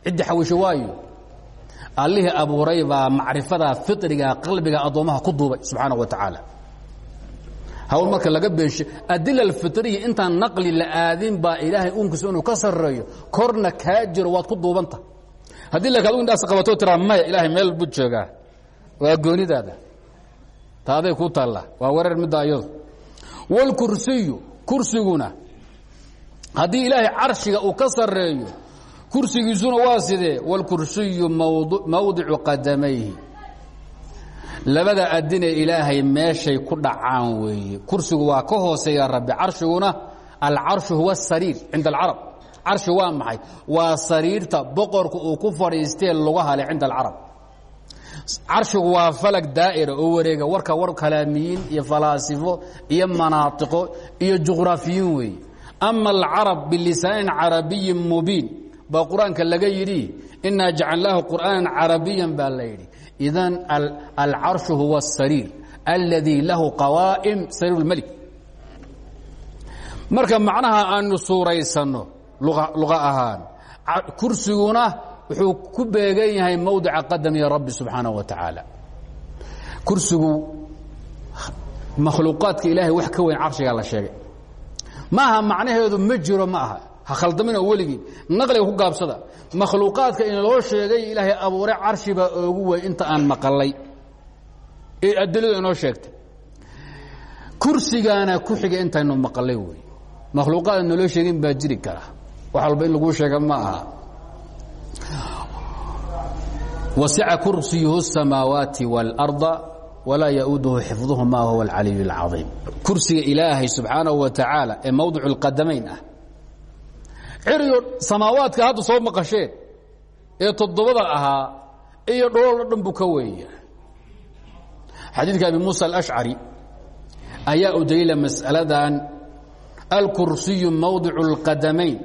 Ciddi xawisho waayo. Allihii abuuray baa macrifada fitriga qalbiga addoommaha ku duubay subxaana wa tacaala. Hawl marka laga beenshe adila alfitriya intaan naqli la aadin baa ilaahay uunkiisa inuu ka sarreeyo. Korna kaa jiro waad ku duubanta. Haddii laka adgu indhaas qabatoo tiraa maya ilaahay meel buu joogaa. Waa goonidaada taaday ku taalla. Waa wareer midda ayadu. Wاlkursiyu kursiguna. Haddii ilaahay carshiga uu ka sareeyo kursigiisuna waa sidee? Wاlkursiyu mawdicu qadamayhi. Labada adinee ilaahay meeshay ku dhacaan weeye. Kursigu waa ka hooseeya rabbi. Carshiguna alcarshu huwa sariir cinda alcarab carshi waa maxay? Waa sariirta boqorka uu ku fadhiistee lugaha le cinda alcarab carshigu waa falag daa'ira oo wareega warka war kalaamiyiin iyo falaasifo iyo manaatiqo iyo juqraafiyiin weeye ama alcarab bilisaanin carabiyin mubiin baa qur'aanka laga yidhi inaa jacalnaahu qur'aanan carabiyan baa la yidhi. Idan alcarshu huwa asariir alladii lahu qawaa'im sariir lmelik marka macnaha aanu suuraysanno luqa ahaan kursiguna wuxuu ku beegan yahay mowdica qadami rabbi subxaanaه wa tacaala. Kursigu makhluuqaadka ilaahay wax ka weyn carshigaa la sheegay. Ma aha macnaheedu ma jiro ma aha. Ha khaldamina weligii. Naqliga ku gaabsada. Makhluuqaadka in loo sheegay ilaahay abuuray carshi baa oogu weyn inta aan maqalay. Ee adiladu inoo sheegtay. Kursigaana ku xiga intaynu maqalay wey makhluuqaad aan naloo sheegin baa jiri kara. Wax walba in laguu sheega ma aha wasica kursiyuhu الsamaawaati wاlأrضa walaa yauduhu xifduhuma huwa alcaliy اlcaiim kursiga ilaahay subxaanahu wa tacaala ee mowdic اlqadamayn ah ciriyo samaawaadka hadda soo maqasheen ee toddobada ahaa iyo dholol o dhan buu ka weeya xadiidka abi muusa alashcari ayaa u daliila mas'aladan alkursiyu mowdic اlqadamayn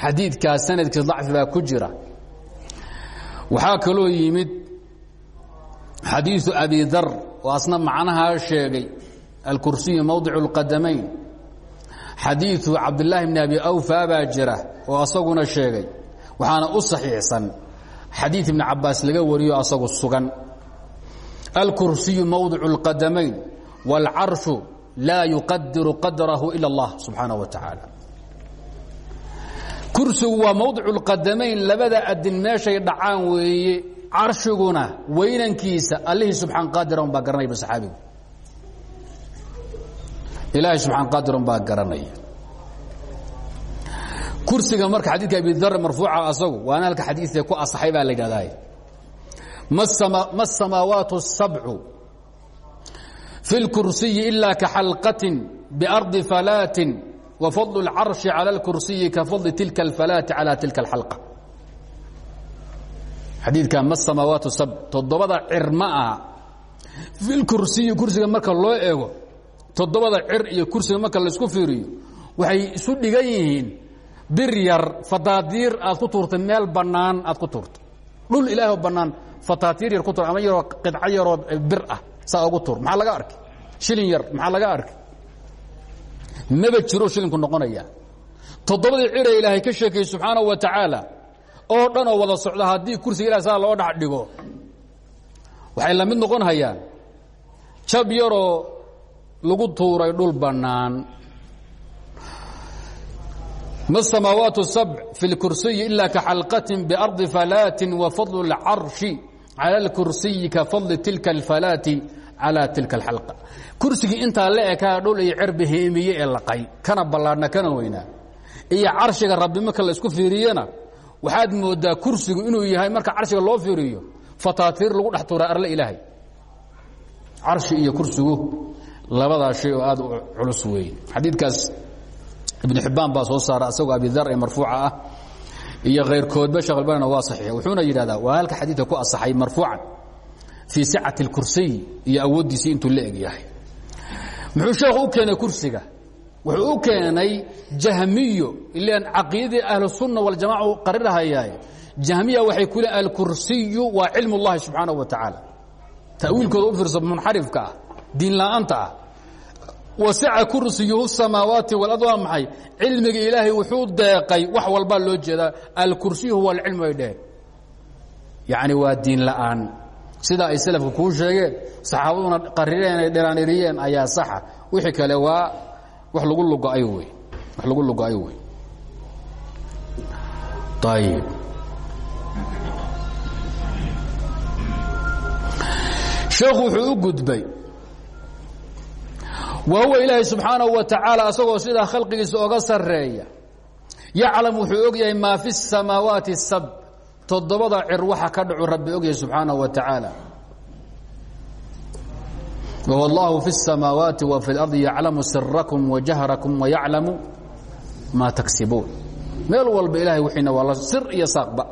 xadiidkaas sanadkiis dacfi baa ku jira waxaa kaloo yimid xadiiثu abi dar oo asna macnahaa sheegay alkursiyu mowdic اlqadamayn xadiiثu cabdالlaahi bn abi awfa baa jira oo asaguna sheegay waxaana u صaxiixsan xadiiث ibn cabaas laga wariyo asagu sugan alkursiyu mowdic اlqadamayn wاlcarshu laa yuqadiru qadrahu ilا اllah subxaanaه wa taعaalى kursigu waa mowdic اlqadamayn labada adin meeshay dhacaan weeye carshiguna weynankiisa allihii subxaan qaadiran baa garanayba saxaabigu ilaahay subxaan qaadiran baa garanaya kursiga marka xadiidka abi dar marfuuca asagu waana halka xadiidee ku asaxay baa la yidhahdaa ma الsamaawaat الsabcu fi اlkursiyi ila kaxalqatin biarضi falaatin wafadl اlcarshi calى اlkursiyi kafadli tilka اlfalaati calى tilka اlxalqa xadiidka ma samaawaat sab toddobada cir ma aha filkursiyi kursiga marka loo eego toddobada cir iyo kursiga marka laysku fiiriyo waxay isu dhigan yihiin bir yar fadaadiir aad ku tuurtay meel bannaan aad ku tuurtay dhul ilaahoo bannaan fataatiir yar ku tuur ama yaroo qidco yaroo bir ah saa ugu tuur maxaa laga arkay shilin yar maxaa laga arkay maba jiro shilinku noqonaya toddobadii cire ilaahay ka sheekayey subxaanahu wa tacaala oo dhan oo wada socda haddii kursiga ilah saa loo dhex dhigo waxay la mid noqon hayaan jab yaroo lagu tuuray dhul bannaan ma samaawaat sabc fi اlkursiyi ila kaxalqatin biarضi falaatin wafadl اlcarshi calى اlkursiyi kafadli tilka اlfalaati calى tilka اlxalqa kursigii intaa la ekaa dhul iyo cerbi heemiye ee laqay kana ballaadhna kana weynaa iyo carshiga rabbi marka la isku fiiriyena waxaad moodaa kursigu inuu yahay marka carshiga loo fiiriyo fataatiir lagu dhex tuuraa arle ilaahay carshi iyo kursigu labadaa shay oo aad u culus weeye xadiidkaas ibnu xibbaan baa soo saara asagoo abidar ee marfuuca ah iyo khayrkoodba sheekh albanina waa saxiix wuxuuna yidhahdaa waa halka xadiidka ku asaxay marfuucan fii sicati اlkursiy iyo awooddiisii intuu la eg yahay muxuu sheekhu u keenay kursiga wuxuu u keenay jahmiyo ilan caqiidadii ahlusunna waljamaca u qarirhayaay jahmiya waxay ku le alkursiyu waa cilm اllahi subxaanaه wa tacaala ta'wiilkooda u fiirso munxarifka ah diin la'aanta ah wasica kursiyuhu الsamaawaati wاlard waa maxay cilmiga ilaahay wuxuu deeqay wax walbaa loo jeedaa alkursiyu huwa alcilm bay dheheen yacni waa diin la'aan sida ay selafka kuu sheegeen saxaabaduna qarireen ay dheraaniriyeen ayaa saxa wixii kale waa wax lagu lugo-ay wey wax lagu lugo-ay wey ayib sheekhu wuxuu u gudbay wa huwa ilaahay subxaanahu wa tacaala asagoo sidaa khalqigiisa oga sarreeya yaclam wuxuu og yahay maa fi الsamaawaati الsab toddobada cir waxa ka dhacu rabbi og yahay subxaanahu wa tacaala whuwa اllahu fi الsamaawaati wa fi اlardi yaclamu sirakum wajahrakum wayaclamu maa tagsibuun meel walba ilahay wixiina waa la sir iyo saaqba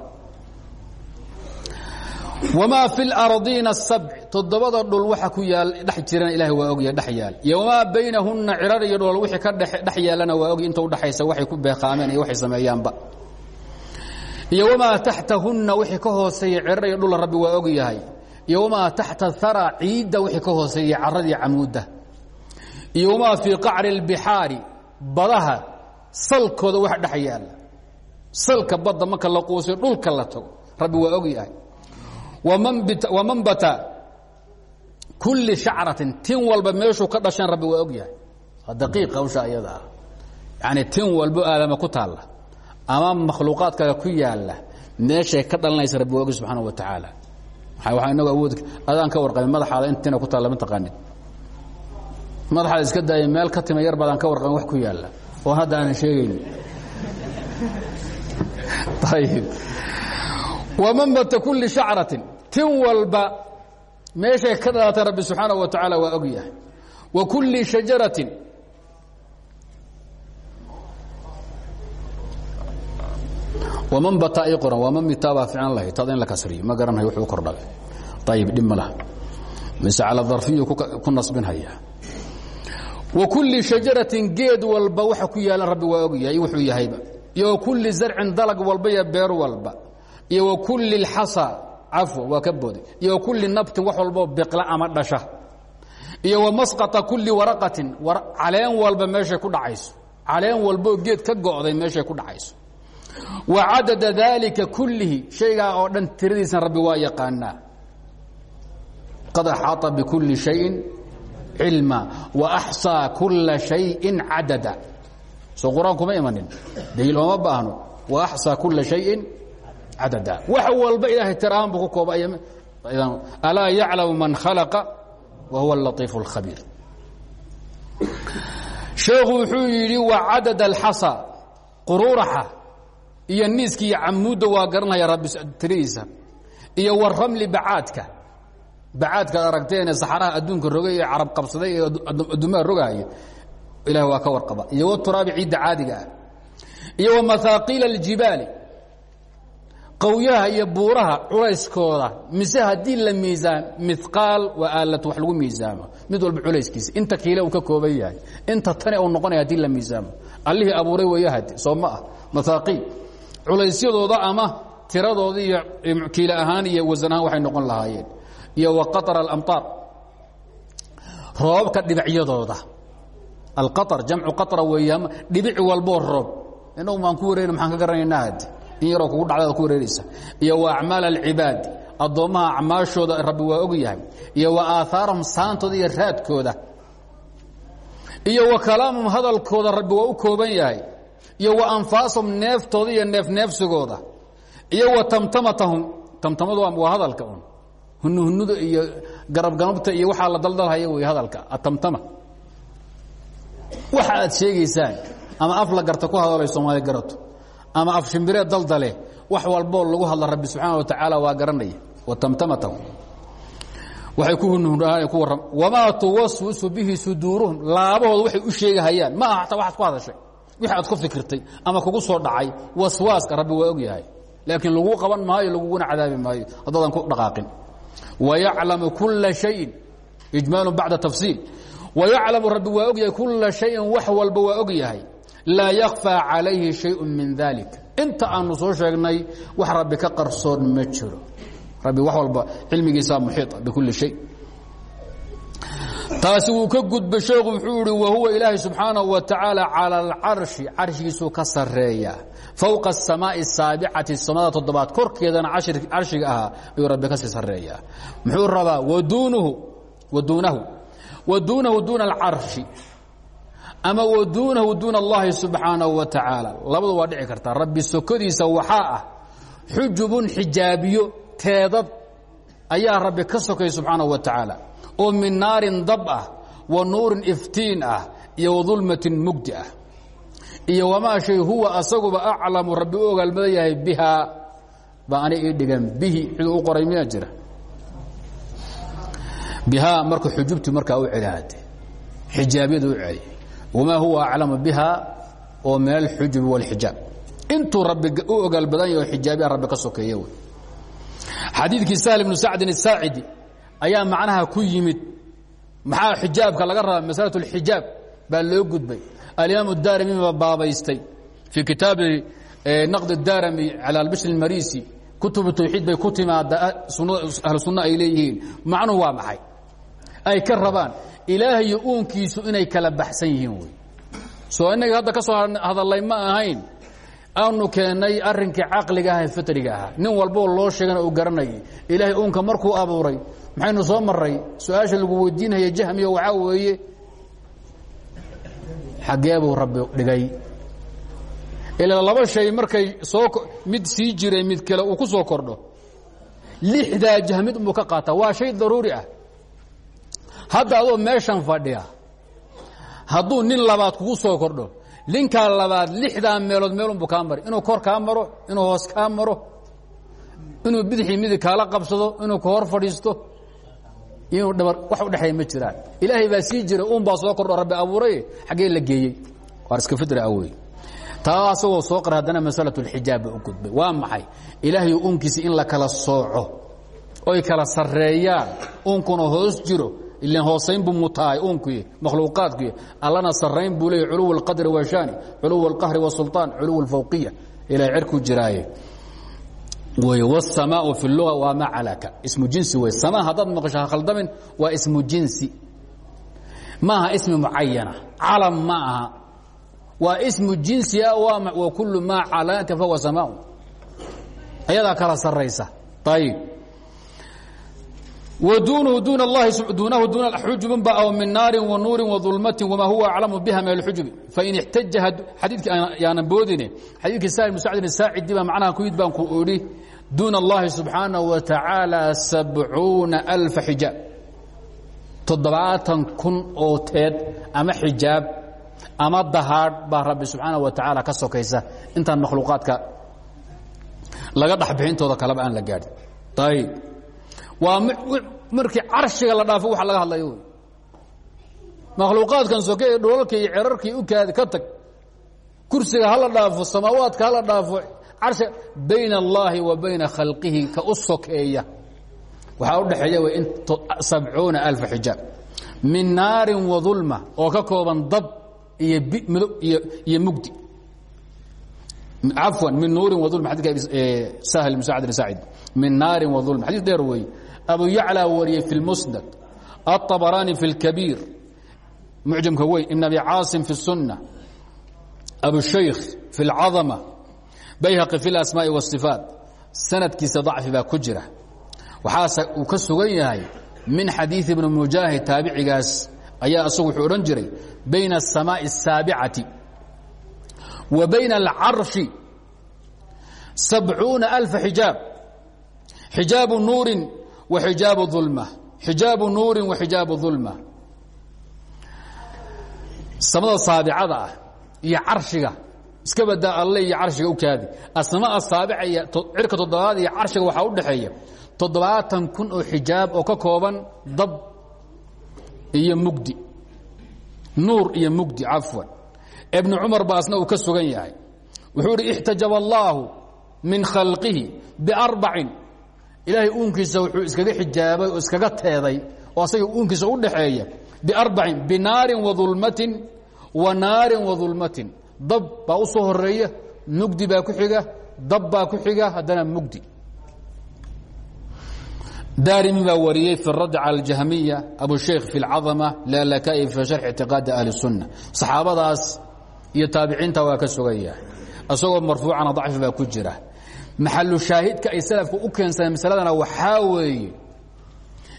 wamaa fi lardiina asabc toddobada dhul waxa ku yaal dhex jirana ilahay waa ogya dhex yaal iyo wamaa baynahunna cirar iyo dhul wixii ka dhex yaalana waa ogy inta udhaxaysa waxay ku beeqaameen iyo waxay sameeyaanba iyo wamaa taxtahunna wixii ka hooseeya cirar iyo dhul rabbi waa og yahay. Iyo wamaa taxta hara ciidda wixii ka hooseeya caradii camuudda. Iyo wamaa fii qacri اlbixaari badaha salkooda waxa dhex yaalla salka badda marka la quusiyo dhulka la tago rabbi waa og yahay. Wamanbata kulli shacratin tin walba meeshuu ka dhasheen rabbi waa og yahay. Waa daqiiq hawsha ayada ah. Yacni tin walbo aadama ku taalla ama makhluuqaadkaaga ku yaalla meeshay ka dhalanaysa rabbi waa ogi subxaana wa tacaala. Waa inagu awood adaan ka warqabin madaxaada intina ku taalla ma taqaanid. Madaxaada iska daaya meel ka tima yar baadaan ka warqabin wax ku yaalla. Oo hadda aanan sheegayni ayib wamanbata kulli shacratin tin walba meeshay ka dhalatay rabbi subxaana wa tacaala waa og yahay. Wa kulli shajaratin waman bata i qoran waman mitaabaa fiican lahay tada in la kasriyo ma garanayo wuxuu kordhabay ayib dhib ma laha. Mise cala darfiyu ku nasbinhaya wa kulli shajaratin geed walba waxa ku yaalla rabbi waa og yahay wuxuu yahayba iyo wa kulli zarcin dalag walba iyo beer walba. Iyo wa kulli اlxasa cafwa waa ka booday iyo wa kulli nabtin wax walboo biqla ama dhasha. Iyo wa masqata kulli waraqatin caleen walba meeshay ku dhacayso. Caleen walboo geed ka go'day meeshay ku dhacayso wa cadada daalika kullihi shaygaa oo dhan tiradiisan rabbi waa yaqaanaa. Qad axaata bikulli shayin cilma wa axsaa kulla shayin cadada soo qur'aan imanin daliil ooma baahno. Wa axsaa kulla shayin cadada wax walba ilaahay tirahaan buu ku kooba alaa yaclamu man khalaqa wa huwa alatiifu اlkhabiir sheekhu wuxuu yidhi wa cadad alxasa quruuraxa iyo niiska iyo camuudda waa garanaya rabbi tiradiisa iyo waramli bacaadka. Bacaadkaad aragteen ee saxaraha adduunka rogay ee carab qabsaday ee adduumaha rogaaya ilah waa ka warqaba iyo waturaabi ciidda caadiga ah. Iyo wamathaaqiila aljibaali. Qawyaha iyo buuraha culayskooda. Mise haddii la miisaan miqaal waa aalad wax lagu miisaamo. Mid walba culayskiisa. Inta kiile uu ka kooban yahay. Inta tane uu noqonaya haddii la miisaamo. Allihii abuuray wayahad soo ma ah. Mathaaqiil culaysyadooda ama tiradooda iyo kiile ahaan iyo wasan ahaan waxay noqon lahaayeen iyo wa qaطra alamطaar roobabka dhibicyadooda alqaطr jamcu qaطra weeya dhibic walboo roob inagu maan ku wareeri maxaan ka garanaynaa had in yaroo kugu dhacda ku wareeraysa iyo wa acmaal alcibaadi addoommaha acmaashooda rabbi waa og yahay iyo wa aahaarahum saantooda iyo raadkooda iyo wa kalaamum hadalkooda rabbi waa u kooban yahay iyo wa anfaasahum neeftooda iyo neef neefsigooda iyo wa tamtamatahum. Tamtamadu waa hadalka un hunuhunuda iyo garabganabta iyo waxaa la daldalhaya wey hadalka atamtama. Waxa aad sheegaysaan ama af la garta ku hadalay soomaali garato ama af shimbiree daldale wax walboo lagu hadla rabbi subxaana wa tacaala waa garanaya wa tamtamatahu waxay ku hunuhunaan ku warram wamaa tuwaswisu bihi suduuruhum. Laabahooda waxay u sheegahayaan ma aha xataa waxaad ku hadashay wixi aad ku fikirtay ama kugu soo dhacay waswaaska rabbi waa og yahay. Laakiin laguu qaban maayo laguguna cadaabi maayo. Haddaadan ku dhaqaaqin. Wayaclamu kula shayin. Ijmaalu bacda tafsiil. Wayaclamu rabbi waa og yahay kula shayin wax walba waa og yahay. Laa yakfaa calayhi shayءu min dalik inta aanu soo sheegnay wax rabbi ka qarsoon ma jiro. Rabbi wax walba cilmigiisaa muxiiطa bikuli shay taasi wuu ka gudba sheekhu wuxuu ihi wahuwa ilaahay subxaanahu wa tacaala cala alcarshi. Carshigiisuu ka sarreeya. Fowqa asamaai asaabicati samada toddobaad. Korkeedana carshiga ahaa ayuu rabbi ka sii sarreeyaa muxuu rabaa waduunuhu waduunahu waduunahu duuna alcarshi ama waduunahu duuna allahi subxaanahu wa tacaala. Labadu waa dhici kartaa. Rabbi sokodiisa waxaa ah xujubun xijaabiyo teedad ayaa rabbi ka sokay subxaanahu wa tacaala oo min naarin dab ah wa nuurin iftiin ah iyo wadulmatin mugdi ah. Iyo wamaa shay huwa asaguba aclamu rabbi u ogaalmadan yahay bihaa baa ani ii dhigan bihi ciduu u qoray miyaa jira? Bihaa marka xujubti markaa u celaade xijaabyadu u celi wamaa huwa aclamu biha oo min alxujubi wاlxijaab intuu rabbi u ogaal badan yaho xijaabiya rabbi ka sokeeye xadiidkii sahl ibnu sacdin asaacidi ayaa macnaha ku yimid maxaa xijaabka laga rabaa maslaة اlxijaab baa loo gudbay alimaam الdarimi baa baabaystay fii kitaabi naqd الdarami calى albishri اmarisi kutubu tawxiid bay ku timaada ahlu sunna ay leeyihiin macnuhu waa maxay ay ka rabaan ilaahayo uunkiisu inay kala baxsan yihiin wey soo innaga hadda ka soo hadallay ma ahayn aanu keennay arrinkii caqliga aha fitriga ahaa nin walboo loo sheegana uu garanayay ilaahay uunka markuu abuuray maxaynu soo maray su'aasha lagu weydiinaya jahmiyo waxaa weeye xaggee buu rabbi dhigay. Ilaa laba shay markay soo mid sii jiray mid kale uu ku soo kordho. Lixdaa jahmid unbuu ka qaataa waa shay daruuri ah. Hadda adoo meeshan fadhiya hadduu nin labaad kugu soo kordho ninkaa labaad lixdaa meelood meelunbuu kaa mari inuu kor kaa maro inuu hoos kaa maro inuu bidixii midig kaala qabsado inuu ka hor fadhiisto inuu dhab wax udhexeey ma jiraan. Ilaahay baa sii jira un baa soo kordho rabbi abuuray xaggee la geeyey. Waar iska fidra wey taa asagoo soo qara haddana masalatu lxijaabba u gudbay. Waa maxay? Ilaahay unkiisa in la kala sooco oy kala sarreeyaan unkuna hoos jiro ilan hoosaynbuu mutahay unkii makhluuqaadkii allana sarrayn buu leey culuw alqadri washaani culuw alqahri wasulطaan culuw alfawqiya ilaa cerkuu jiraaye wy wالsamaau fi اluga waa ma calaka ismu jinsi wey sama haddaad maqasho ha khaldamin waa ismu jinsi maaha ismi mucayana calam ma aha waa ismu jinsi ah wa kulu maa calaka fahuwa samaa ayadaa kala saraysa ayib wduunuhu duun اllahi duunahu duuna xujubin ba aw min naari wanuuri waظulmati wama huwa aclamu biha min اlxujubi fain ixtaja xadiidkii yaanan boodine xadiidkii sahil bn sacdin saacidi baa macnaha ku yid baan ku odhi duun اllahi subxaanaه wa tacaala sabcuuna alfa xijaab toddobaatan kun oo teed ama xijaab ama dahaadh baa rabbi subxaana wa tacaala ka sokaysa intaan makhluuqaadka laga dhexbixintooda kaleba aan la gaadhin ayb waa markii carshiga la dhaafo wax laga hadlayo wy makhluuqaadkan soke ee dholalka iyo cerarkii u kaad ka tag kursiga hala dhaafo samaawaadka hala dhaafo carshiga bayna اllahi wa bayna khalqihi ka u sokeeya waxaa u dhexeeya w sabcuuna alfa xijaab min naarin wa dulma oo ka kooban dab iyo mdo iyo mugdi cafwan min nuurin wa ulma xadika sahl bn sacd bn saacid min naarin wa ulma xadis dheer weeye abu yaclى wariyey fi اlmusnad aلطabarani fi اlkabiir mucjamka weyn ibn abi caasim fi الsunna abushaykh fi اlcaظama bayhaqi fi اlasmaaءi wالصifaat sanadkiisa ضacfi baa ku jira waxaase uu ka sugan yahay min xadiiث ibn mujaahid taabicigaas ayaa asagu wuxuu odhan jiray bayna الsamaaءi الsaabicati wa bayna اlcarshi sabcuuna alfa xijaab xijaabu nuurin wa xijaabu ulma xijaabu nuurin wa xijaabu ulma samada saabicada ah iyo carshiga iska badaa alle iyo carshiga u kaadi. Asma asaabica iyo cirka toddobaad iyo carshiga waxaa u dhexeeya toddobaatan kun oo xijaab oo ka kooban dab iyo mugdi. Nuur iyo mugdi cafwan. Ibnu cumar baasna uu ka sugan yahay. Wuxuu idhi ixtajaba allaahu min khalqihi biarbacin. Ilaahay uunkiisa wuxuu iskaga xijaabay oo iskaga teeday oo asaga uunkiisa u dhaxeeya biarbacin binaarin wa dulmatin wa naarin wa dulmatin dab baa u soo horeeya mugdi baa ku xiga dab baa ku xiga haddana mugdi daarimi baa wariyey fi radd calى اjahmiya abusheikh fi اlcaظama lalaka'i fi sharx ictiqaadi ahli الsunna saxaabadaas iyo taabiciinta waa ka sugan yahay isagoo marfuucana dacfi baa ku jira maxalu shaahidka ay salafku u keensadeen masaladana waxaa weeye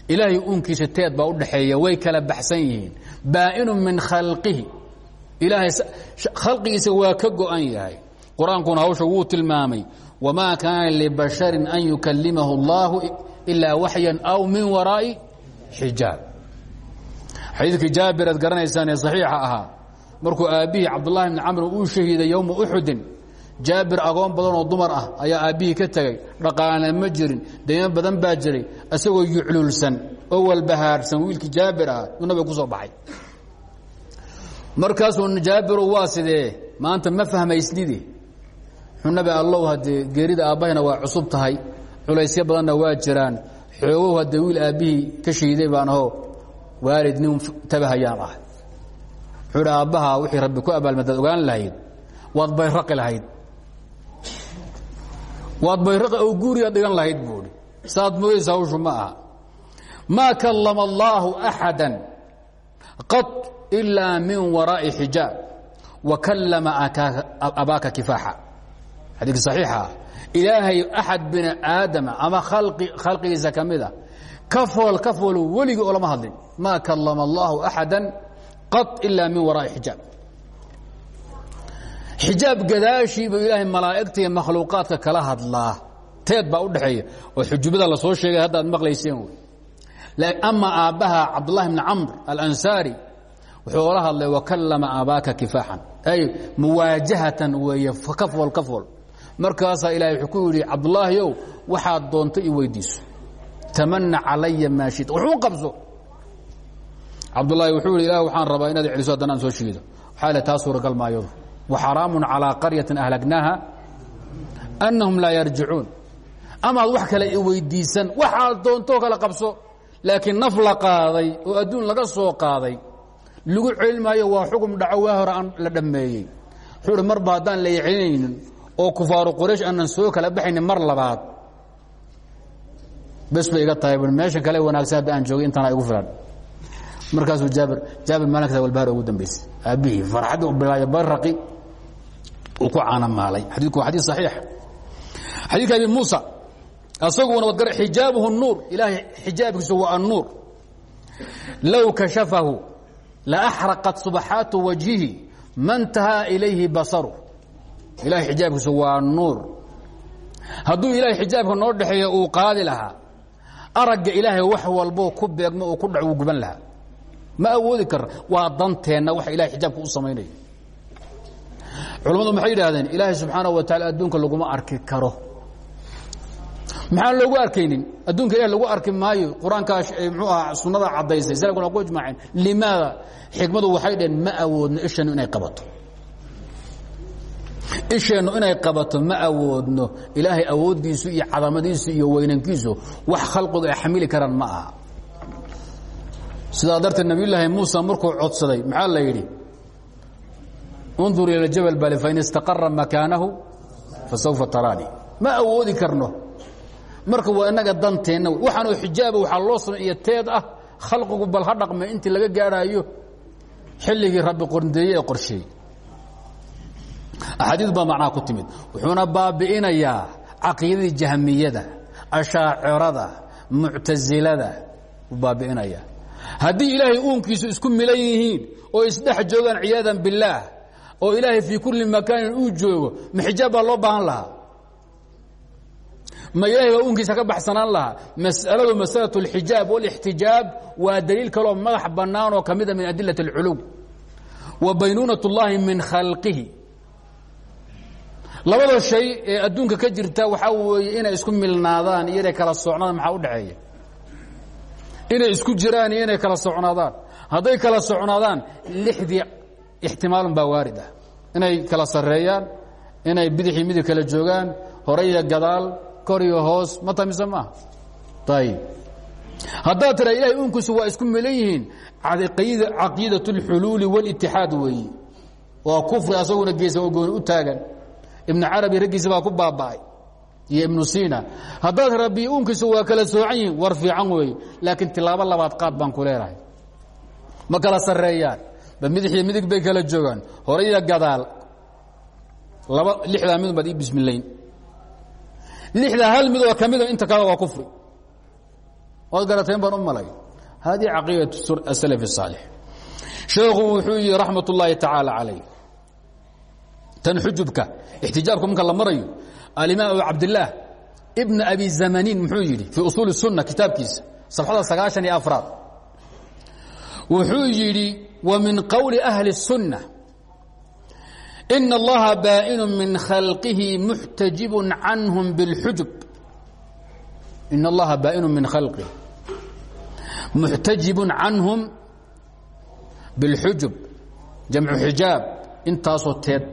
ilaahay uunkiisa teed baa u dhaxeeya way kala baxsan yihiin baa'inu min khalqihi ilaahay khalqigiisa waa ka go'an yahay. Qur'aankuna hawsha wuu tilmaamay. Wamaa kaana libasharin an yukalimahu اllahu ilaa waxyan aw min waraa'i xijaab. Xadiidkii jaabir aad garanaysaan ee saxiixa ahaa. Markuu aabbihii cabdullahi bni camr uu shahiiday yowma uxudin jaabir agoon badan oo dumar ah ayaa aabbihii ka tegey dhaqaana ma jirin daymo badan baa jiray isagoo yuclulsan oo walbahaarsan. Wiilkii jaabir ah uu nabiga ku soo baxay markaasuu jaabiru waa sidee? Maanta ma fahmaysnidi xuu nabi allow haddee geerida aabbahayna waa cusub tahay culaysyo badanna waa jiraan xoogow haddee wiil aabbihii ka shiiday baan aho waalid nin tabahayaan ah wuxuu hi aabbaha wixii rabbi ku abaalmadaad ogaan lahayd waad bayraqi lahayd. Waad bayraqi oo guuriga dhigan lahayd buuhi saad moodaysa hawshu ma aha. Maa kallama allaahu axada qad ilaa min waraa'i xijaab wa kallama abaaka kifaaxa xadiidka saxiixa ah ilaahay axad bini aadama ama khalqigiisa ka mida ka fool ka fool weligii oo lama hadlin maa kallama allaahu axada qad ilaa min waraa'i xijaab xijaab gadaashii buu ilaahay malaa'igta iyo makhluuqaadka kala hadlaa teed baa u dhexeeya oo xujubada la soo sheegay hadda ad maqlayseen ama aabbaha cabdullahi bni camr alansaari wuxuu ola hadlay wakallama aabaaka kifaaxan. Ay muwaajahatan weeye ka fool ka fool markaasaa ilahay wuxuu ku yidhi cabdullaahiyow waxaad doonto i weydiiso. Tamana calaya maa shita. Wuxuu qabso. Cabdullaahi wuxuu yidhi ilah waxaan rabaa inaad celiso haddana aan soo shiido. Waxaa le taa suuragal maayadu waxaraamun calىa qaryatin ahlagnaaha annahum laa yarjicuun. Amaad wax kale i weydiisan waxaad doontoo kale qabso. Laakiin naf la qaaday oo adduun laga soo qaaday lagu celin maayo waa xugum dhaco waa hore aan la dhammeeyey. Wuxuu uhi marba haddaan la celinaynin oo kufaaru quraysh aanan soo kala baxaynin mar labaad. Bes bay iga tahay meeshan kale wanaagsan hadda aan joogay intaana igu filan. Markaasuu jaabir jaabir maalinkaas walbahaar ugu dambaysay aabbihii farxaddi u bilaayo baraqi uu ku caanamaalay. Xadiidku waa xadiid saxiix. Xadiidka abi muusa asaguna wad gar xijaabuhu nuur. Ilaahay xijaabkiisu waa annuur low kashafahu laaxraqat subxaatu wajhihi ma ntahaa ilayhi basaru. Ilahay xijaabkiisu waa nuur. Hadduu ilahay xijaabka noo dhexeeya uu qaadi lahaa. Aragga ilaahay wax walbo ku beegmo uu ku dhac wuu guban lahaa. Ma awoodi kara waa danteenna waxa ilahay xijaabka u samaynayo. Culammadu maxay yidhaahdeen? Ilaahay subxaana wa taala adduunka laguma arki karo maxaan loogu arkaynin? Adduunka ilah lagu arki maayo qur'aankaa mxuu aha sunnada caddaysay salafkuna ku ijmaaceen limaada? Xikmadu waxay dhaheen ma awoodno isheennu inay qabato. Isheennu inay qabato ma awoodno. Ilaahay awooddiisu iyo cadamadiisu iyo weynankiisu wax khalqigu ay xamili karaan ma aha. Sidaa darteed nabiyulaahi muusa markuu codsaday maxaa la yidhi? Undur ila jabal bali fain istaqara makaanahu fasawfa taraani. Ma awoodi karno marka waa inaga danteenna waxaanoo xijaaba waxaa loo samay iyo teed ah khalqigu bal ha dhaqme intii laga gaadhaayo xilligii rabbi qorndeeye ee qorsheeyey. Axaadiid baa macnaha ku timid. Wuxuuna baabi'inayaa caqiidadii jahmiyada ashaacirada muctasilada u baabi'inayaa. Haddii ilaahay uunkiisu isku milan yihiin oo isdhex joogaan ciyaadan billaah oo ilaahay fii kulli makaanin uu joogo ma xijaab baa loo baahan lahaa ma ilahay baa uunkiisa ka baxsanaan lahaa mas'aladu masalaة اlxijaab wاlاxtijaab waa daliil kaloo madax bannaan oo ka mida min adilaة اlculuw wa baynuunaة اllahi min khalqihi labada shay ee adduunka ka jirta waxaa weeye inay isku milnaadaan iyo inay kala socnaadaan maxaa u dhexeeya inay isku jiraan iyo inay kala socnaadaan hadday kala socnaadaan lixdii ixtimaalun baa waarid ah inay kala sarreeyaan inay bidixii midig kala joogaan hore iyo gadaal kor iyo hoos ma tamise maaha ayib haddaad tira ilahay uunkiisu waa isku milan yihiin caqiidaة اlxuluuli wاlitixaad weeye waa kufri asaguna geesa oo gooni u taagan ibn carabi raggiisa baa ku baaba'ay iyo ibnu sina haddaad rabbi uunkiisu waa kala soocan yihin war fiican weeye laakiin tilaabo labaad qaad baan ku leenahay ma kala sarreeyaan ba midixii midig bay kala joogaan hore iyo gadaal laba lixdaa midun baad ii bismilayn lixdaa hal midoo ka mida inta kale waa kufri waad garateen baan u malay hadihi caqiidaة aslaf الصaalix sheekhu wuxuu yihi raxmat اllaahi tacaala calayh tan xujubka ixtijaabka marka la marayo alimaam abu cabdilaah ibn abi zamaniin muxuu yidhi fii usuuli الsunna kitaabkiisa safxada sagaashan iyo afraad wuxuu yidhi wa min qowli ahli الsunna ina allaha baainu min khalqihi muxtajibu canhum biاlxujub in allaha baainu min khalqihi muxtajibu canhum biاlxujub jamcu xijaab intaasoo teed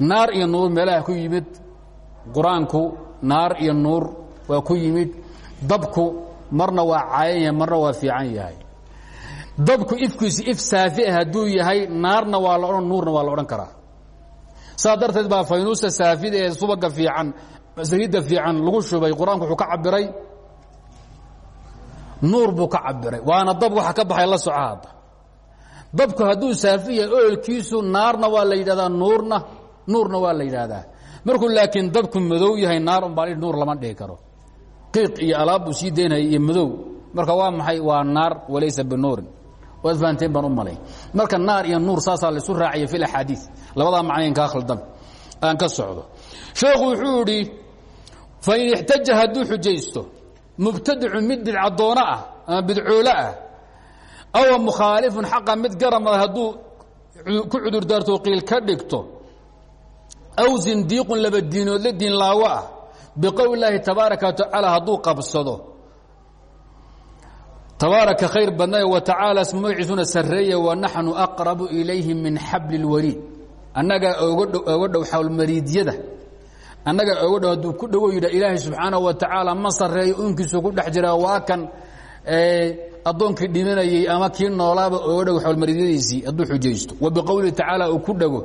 naar iyo nuur meelaha ku yimid qur'aanku naar iyo nuur waa ku yimid dabku marna waa caayan yahay marna waa fiican yahay dabku ifkiisu if saafi ah hadduu yahay naarna waa la odhan nuurna waa la odhan karaa saa darteed baa faynuusta saafida ee subaga fiican saliidda fiican lagu shubay qur'aanku wuxuu ka cabiray nuur buu ka cabiray waana dab waxa ka baxay la soco hadda dabku hadduu saafi yahay ololkiisu naarna waa la yidhahdaa nuurna nuurna waa la yidhaahdaa markuu laakiin dabku madow yahay naar unbaa nuur lama dhihi karo. Qiiq iyo alaab buu sii daynaya iyo madow. Marka waa maxay? Waa naar walaysa binuurin waad fahanteen baan u malay. Marka naar iyo nuur saasaa laisu raacaya fi axaadii labadaa macnayn kaa khaldan aan ka socdo. Sheekhu wuxuu idhi fain ixtaja hadduu xujaysto mubtadicun mid bidcadoono ah ama bidcoolo ah aw mukhaalifun xaqa mid garamada hadduu ku cudurdaarto qiil ka dhigto aw zindiiqun laba diinoodle diinlaawo ah biqowli illaahi tabaaraka wa tacaala hadduu qabsado tabaaraka khayr badnaye wa tacaala ismu magaciisuna sarreeye wa naxnu aqrabu ilayhi min xabli اlwaliid annagaa oga dhow xawlmariidyada annagaa oga dhow hadduu ku dhowo yidha ilaahay subxaanaه wa tacaala ma sarreeyo unkiisu ku dhex jira waa kan addoonkii dhimanayey ama kii noolaaba oga dhow xawlmariidyadiisii hadduu xujaysto wa biqowlihi tacaala uu ku dhego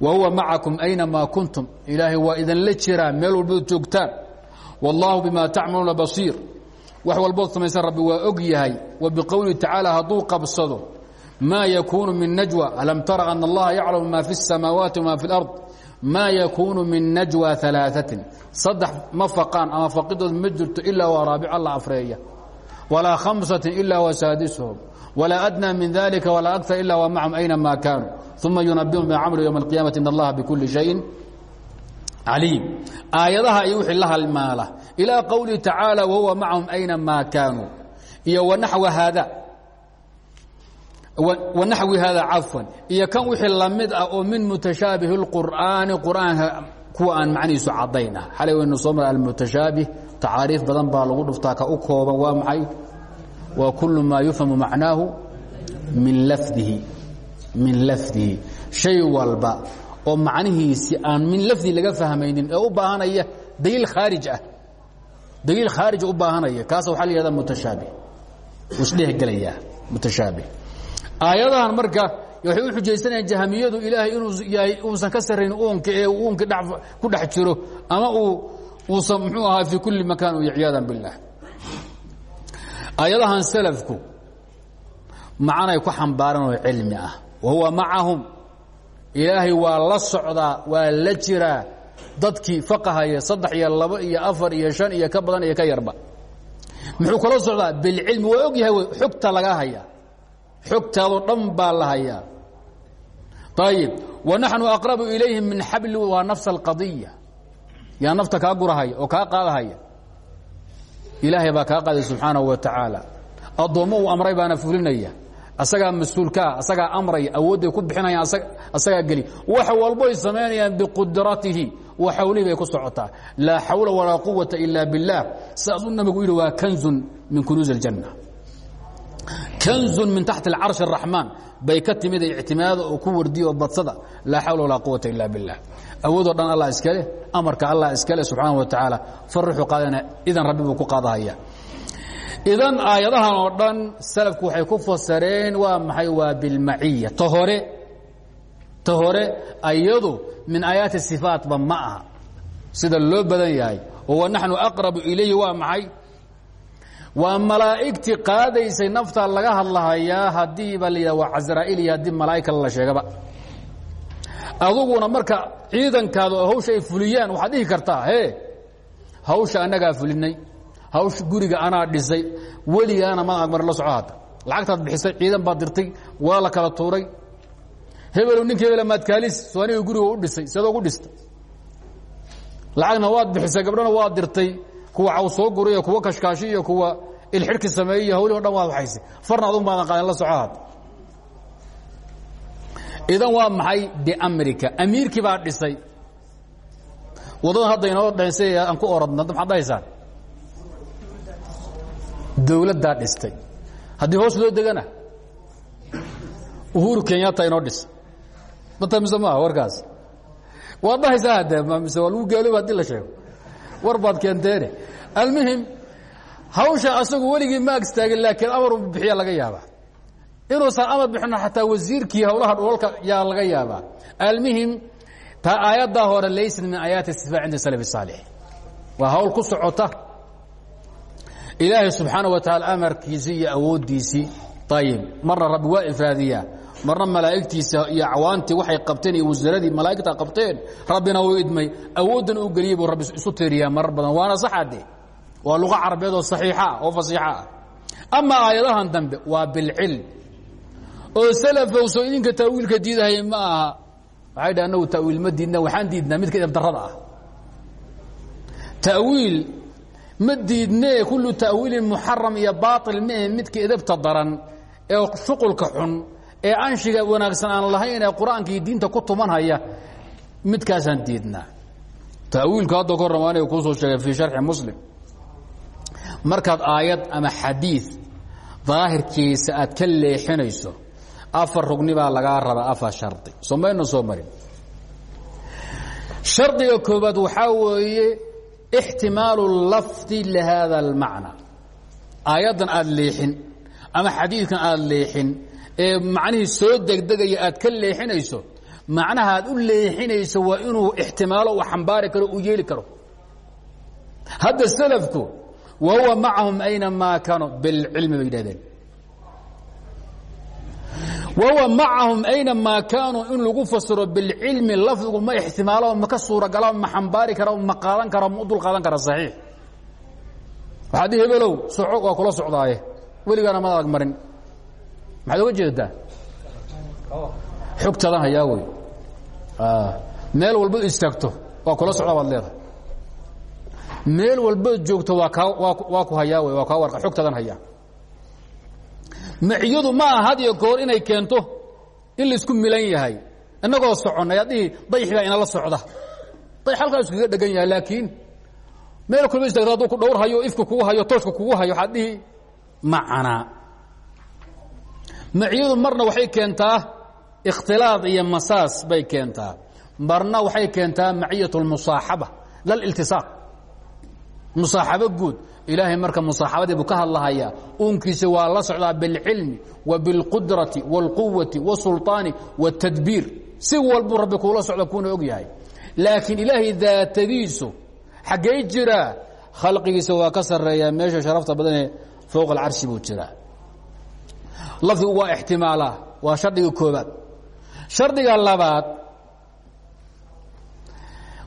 wa huwa macakum aynamaa kuntum ilaahay waa idinla jiraa meel walbood joogtaan wاllahu bima tacmaluuna basiir wax walbood samaysan rabbi waa og yahay wa biqowlihi tacaala hadduu qabsado maa yakuunu min najwa alam tara ana allaha yaclamu ma fi الsamaawaati wma fi اlard maa yakuunu min najwa alaaثatin saddex ma faqaan ama faqidood ma jirto ilaa waa raabico la afreeya walaa khamsatin ila wa saadisuhum walaa adnaa min dalika walaa akar ila wa macahum aynama kaanuu uma yunabihum bima camlu ywma اlqiyamati in allaha bikuli shayin caliim. Aayadaha iyo wixii la halmaala. Ilaa qowlihi tacaala wahuwa macahum aynamaa kaanuu iyo wanaxwa haada. Wanaxwi haada cafwan. Iyo kan wixii la mid ah oo min mutashaabihi اlqur'aani qur'aanka kuwa aan macnihiisu caddayn ah xalay waynu soo mara almutashaabih tacaariif badan baa lagu dhuftaa ka u kooban. Waa maxay? Waa kulu maa yufhamu macnaahu min lafdihi. Min lafdihi. Shay walba oo macnihiisi aan min lafdi laga fahmaynin ee u baahanaya daliil khaarij ah. Daliil khaarija u baahanaya kaas waxaa la yihahda mutashaabih. Isdhehgelayaa mutashaabih. Aayadahan marka waxay u xujaysanayaan jahamiyadu ilaahay inuu yahay uusan ka sarrayn uunka ee uunkii ku dhex jiro ama uu uusan muxuu ahaa fii kulli makaan uy ciyaadan biاllah aayadahan salafku macanay ku xambaaran oo cilmi ah. Wa huwa macahum ilaahay waa la socdaa waa la jiraa. Dadkii faqahaya saddex iyo labo iyo afar iyo shan iyo ka badan iyo ka yarba. Muxuu kula socdaa? Bilcilmi waa og yahay w xogta laga hayaa xogtaadoo dhan baa la hayaa ayib wanaxnu aqrabu ilayhi min xabli waa nafsa alqadiya yaa nafta kaa gurahaya oo kaa qaadahaya. Ilaahay baa kaa qaaday subxaanahu wa tacaala. Addoommo uu amray baana fulinaya asagaa mas-uulkaa asagaa amraya awoodday ku bixinayaan asagaa geli wax walboy samaynayaan biqudratihi wa xawlihi bay ku socotaa laa xawla walaa quwata ila biاllah sidaasuu nabigu yidhi waa kanzun min kunuuzi اljanna kanzun min taxti اlcarshi الraxmaan bay ka timid ictimaada oo ku wardiya oo badsada laa xawla walaa quwata ila biاllah awoodoo dhan allah iska leh amarka allah iska leh subxaanaه wa tacaala faruxuu qaadana idan rabbi buu ku qaadahaya idan aayadahan oo dhan salafku waxay ku fasareen waa maxay? Waa bilmaciya. Ta hore ta ayadu min aayaati sifaatba ma aha. Sida loo badan yahay. Oo naxnu aqrabu ilayhi waa maxay? Waa malaa'igtii qaadaysay nafta laga hadlahayaa haddiiba la yidhah waa casraa'il iyo haddii la sheegaba. Aduguna marka ciidankaada hawsha ay fuliyaan waxaad dhihi kartaa he hawsha annagaa fulinay hawsh guriga anaa dhisay weligaana ma agmar la soco hadda lacagtaad bixisay ciidan baad dirtay waa la kala tuuray. Hebelo ninka hebela maadkaalis soo aniga guriga u dhisay seed ugu dhistay. Lacagna waad bixisay gabdhana waad dirtay kuwa caw soo guriyo kuwa kashkaashi iyo kuwa ilxidhki sameeyey iyo hawlihi o dhan waad waxaysay. Farna adun baadan qaadan la soco hadda idan waa maxay? Biamrika amiirkii baa dhisay. Waddadan hadda inoo dhensay aan ku oradna hadda maxaad dhahaysaan dawladdaa dhistay. Haddii hoos loo degana uhuru kenyatta inoo dhis. Mata mise maaha warkaas? Waad dhahaysaa hadde mise waa lagu gaalooba haddii la sheego. War baad keenteene almuhim hawsha asagu weligii ma agstaagin laakiin amaruu bixiya laga yaabaa. Inuusan amar bixino xataa wasiirkii howlaha dhulalka yaa laga yaabaa. Almuhim taa aayaddaa hore laysat min aayaati istifaa cinda salaf saalix. Waa hawl ku socota ilaahay subxaana wa taala amarkiisii iyo awooddiisii ayib marna rabbi waa ifraadiyaa marna malaa'igtiisa iyo acwaantii waxay qabteen iyo wasaaradii malaa'igta qabteen rabbina wuu idmay. Awooddan u geliyey buu rabbi isu teeriyaa marar badan. Waana saxade waa luqa carabeed oo saxiixa oo fasiixa ah. Ama aayadahan dambe waa bilcilm. Oo salafkow soo idinka taawiilka diidahaya ma aha. Waxay dha anagu tawiil ma diidna waxaan diidnaa midka idabdarrada ah. Tawiil ma diidnee kullu ta'wiilin muxaram iyo baail maahe midka idabta daran ee shuqulka xun ee anshiga wanaagsan aan lahayn ee qur'aanka iyo diinta ku tumanhaya midkaasaan diidnaa tawiilku hadda ka horrama aniga kuusoo sheegay fii sharxi muslim. Markaad aayad ama xadiid daahirkiisa aad ka leexinayso afar rugni baa lagaa rabaa afar shardi. Soo mayna soo marin? Shardiga koobaad waxaa weeye ixtimaalu lafdi lihaada almacna aayaddan aad leexin ama xadiidkan aad leexin ee macnihii soo degdegaya aad ka leexinayso macnaha aad u leexinayso waa inuu ixtimaalo uu xambaari karo uu yeeli karo hadda salafku wa huwa macahum aynamaa kaanuu bilcilmi bay yidhahdeen wahuwa macahum aynamaa kaanuu in lagu fasiro bilcilmi lafdigu ma ixtimaalo ma ka suuragala ma xambaari kara ma qaadan kara ma u dul qaadan kara saxiix waxaad i hebelow soco waa kula socdaaye weligaana ma adag marin maxaad oga jeedaa xogtadan hayaa wey meel walba istaagto waa kula socdaa baad leedahay meel walbood joogto waa kaa waa ku hayaa wey waa kaa warqa xogtadan hayaa maciyadu ma aha iyo goor inay keento in la isku milan yahay. Innagoo soconnay ad dhihi dayxi baa inala dayx halkaa iskaga dhegan yahay laakiin meel kulba istagto hadduu ku dhowr hayo ifka kugu hayo tooshka kugu hayo waxaad dhihi macanaa marna waxay keentaa ikhtilaad iyo masaas bay keentaa. Marna waxay keentaa maciyat اlmusaaxaba laliltisaaq musaaxabo guud ilaahay marka musaaxabadii buu ka hadlahayaa uunkiisa waa la socdaa bilcilmi wa bilqudrati wاlquwati wاsulطaani wاtadbiir si walbuu rabbi kuula socda kuuna og yahay laakiin ilaahay daatadiisu xaggay jiraa khalqigiisa waa ka sareeyaa meesha sharafta badanee fowq alcarshi buu jiraa lafdigu waa ixtimaalaa waa shardiga koobaad shardiga labaad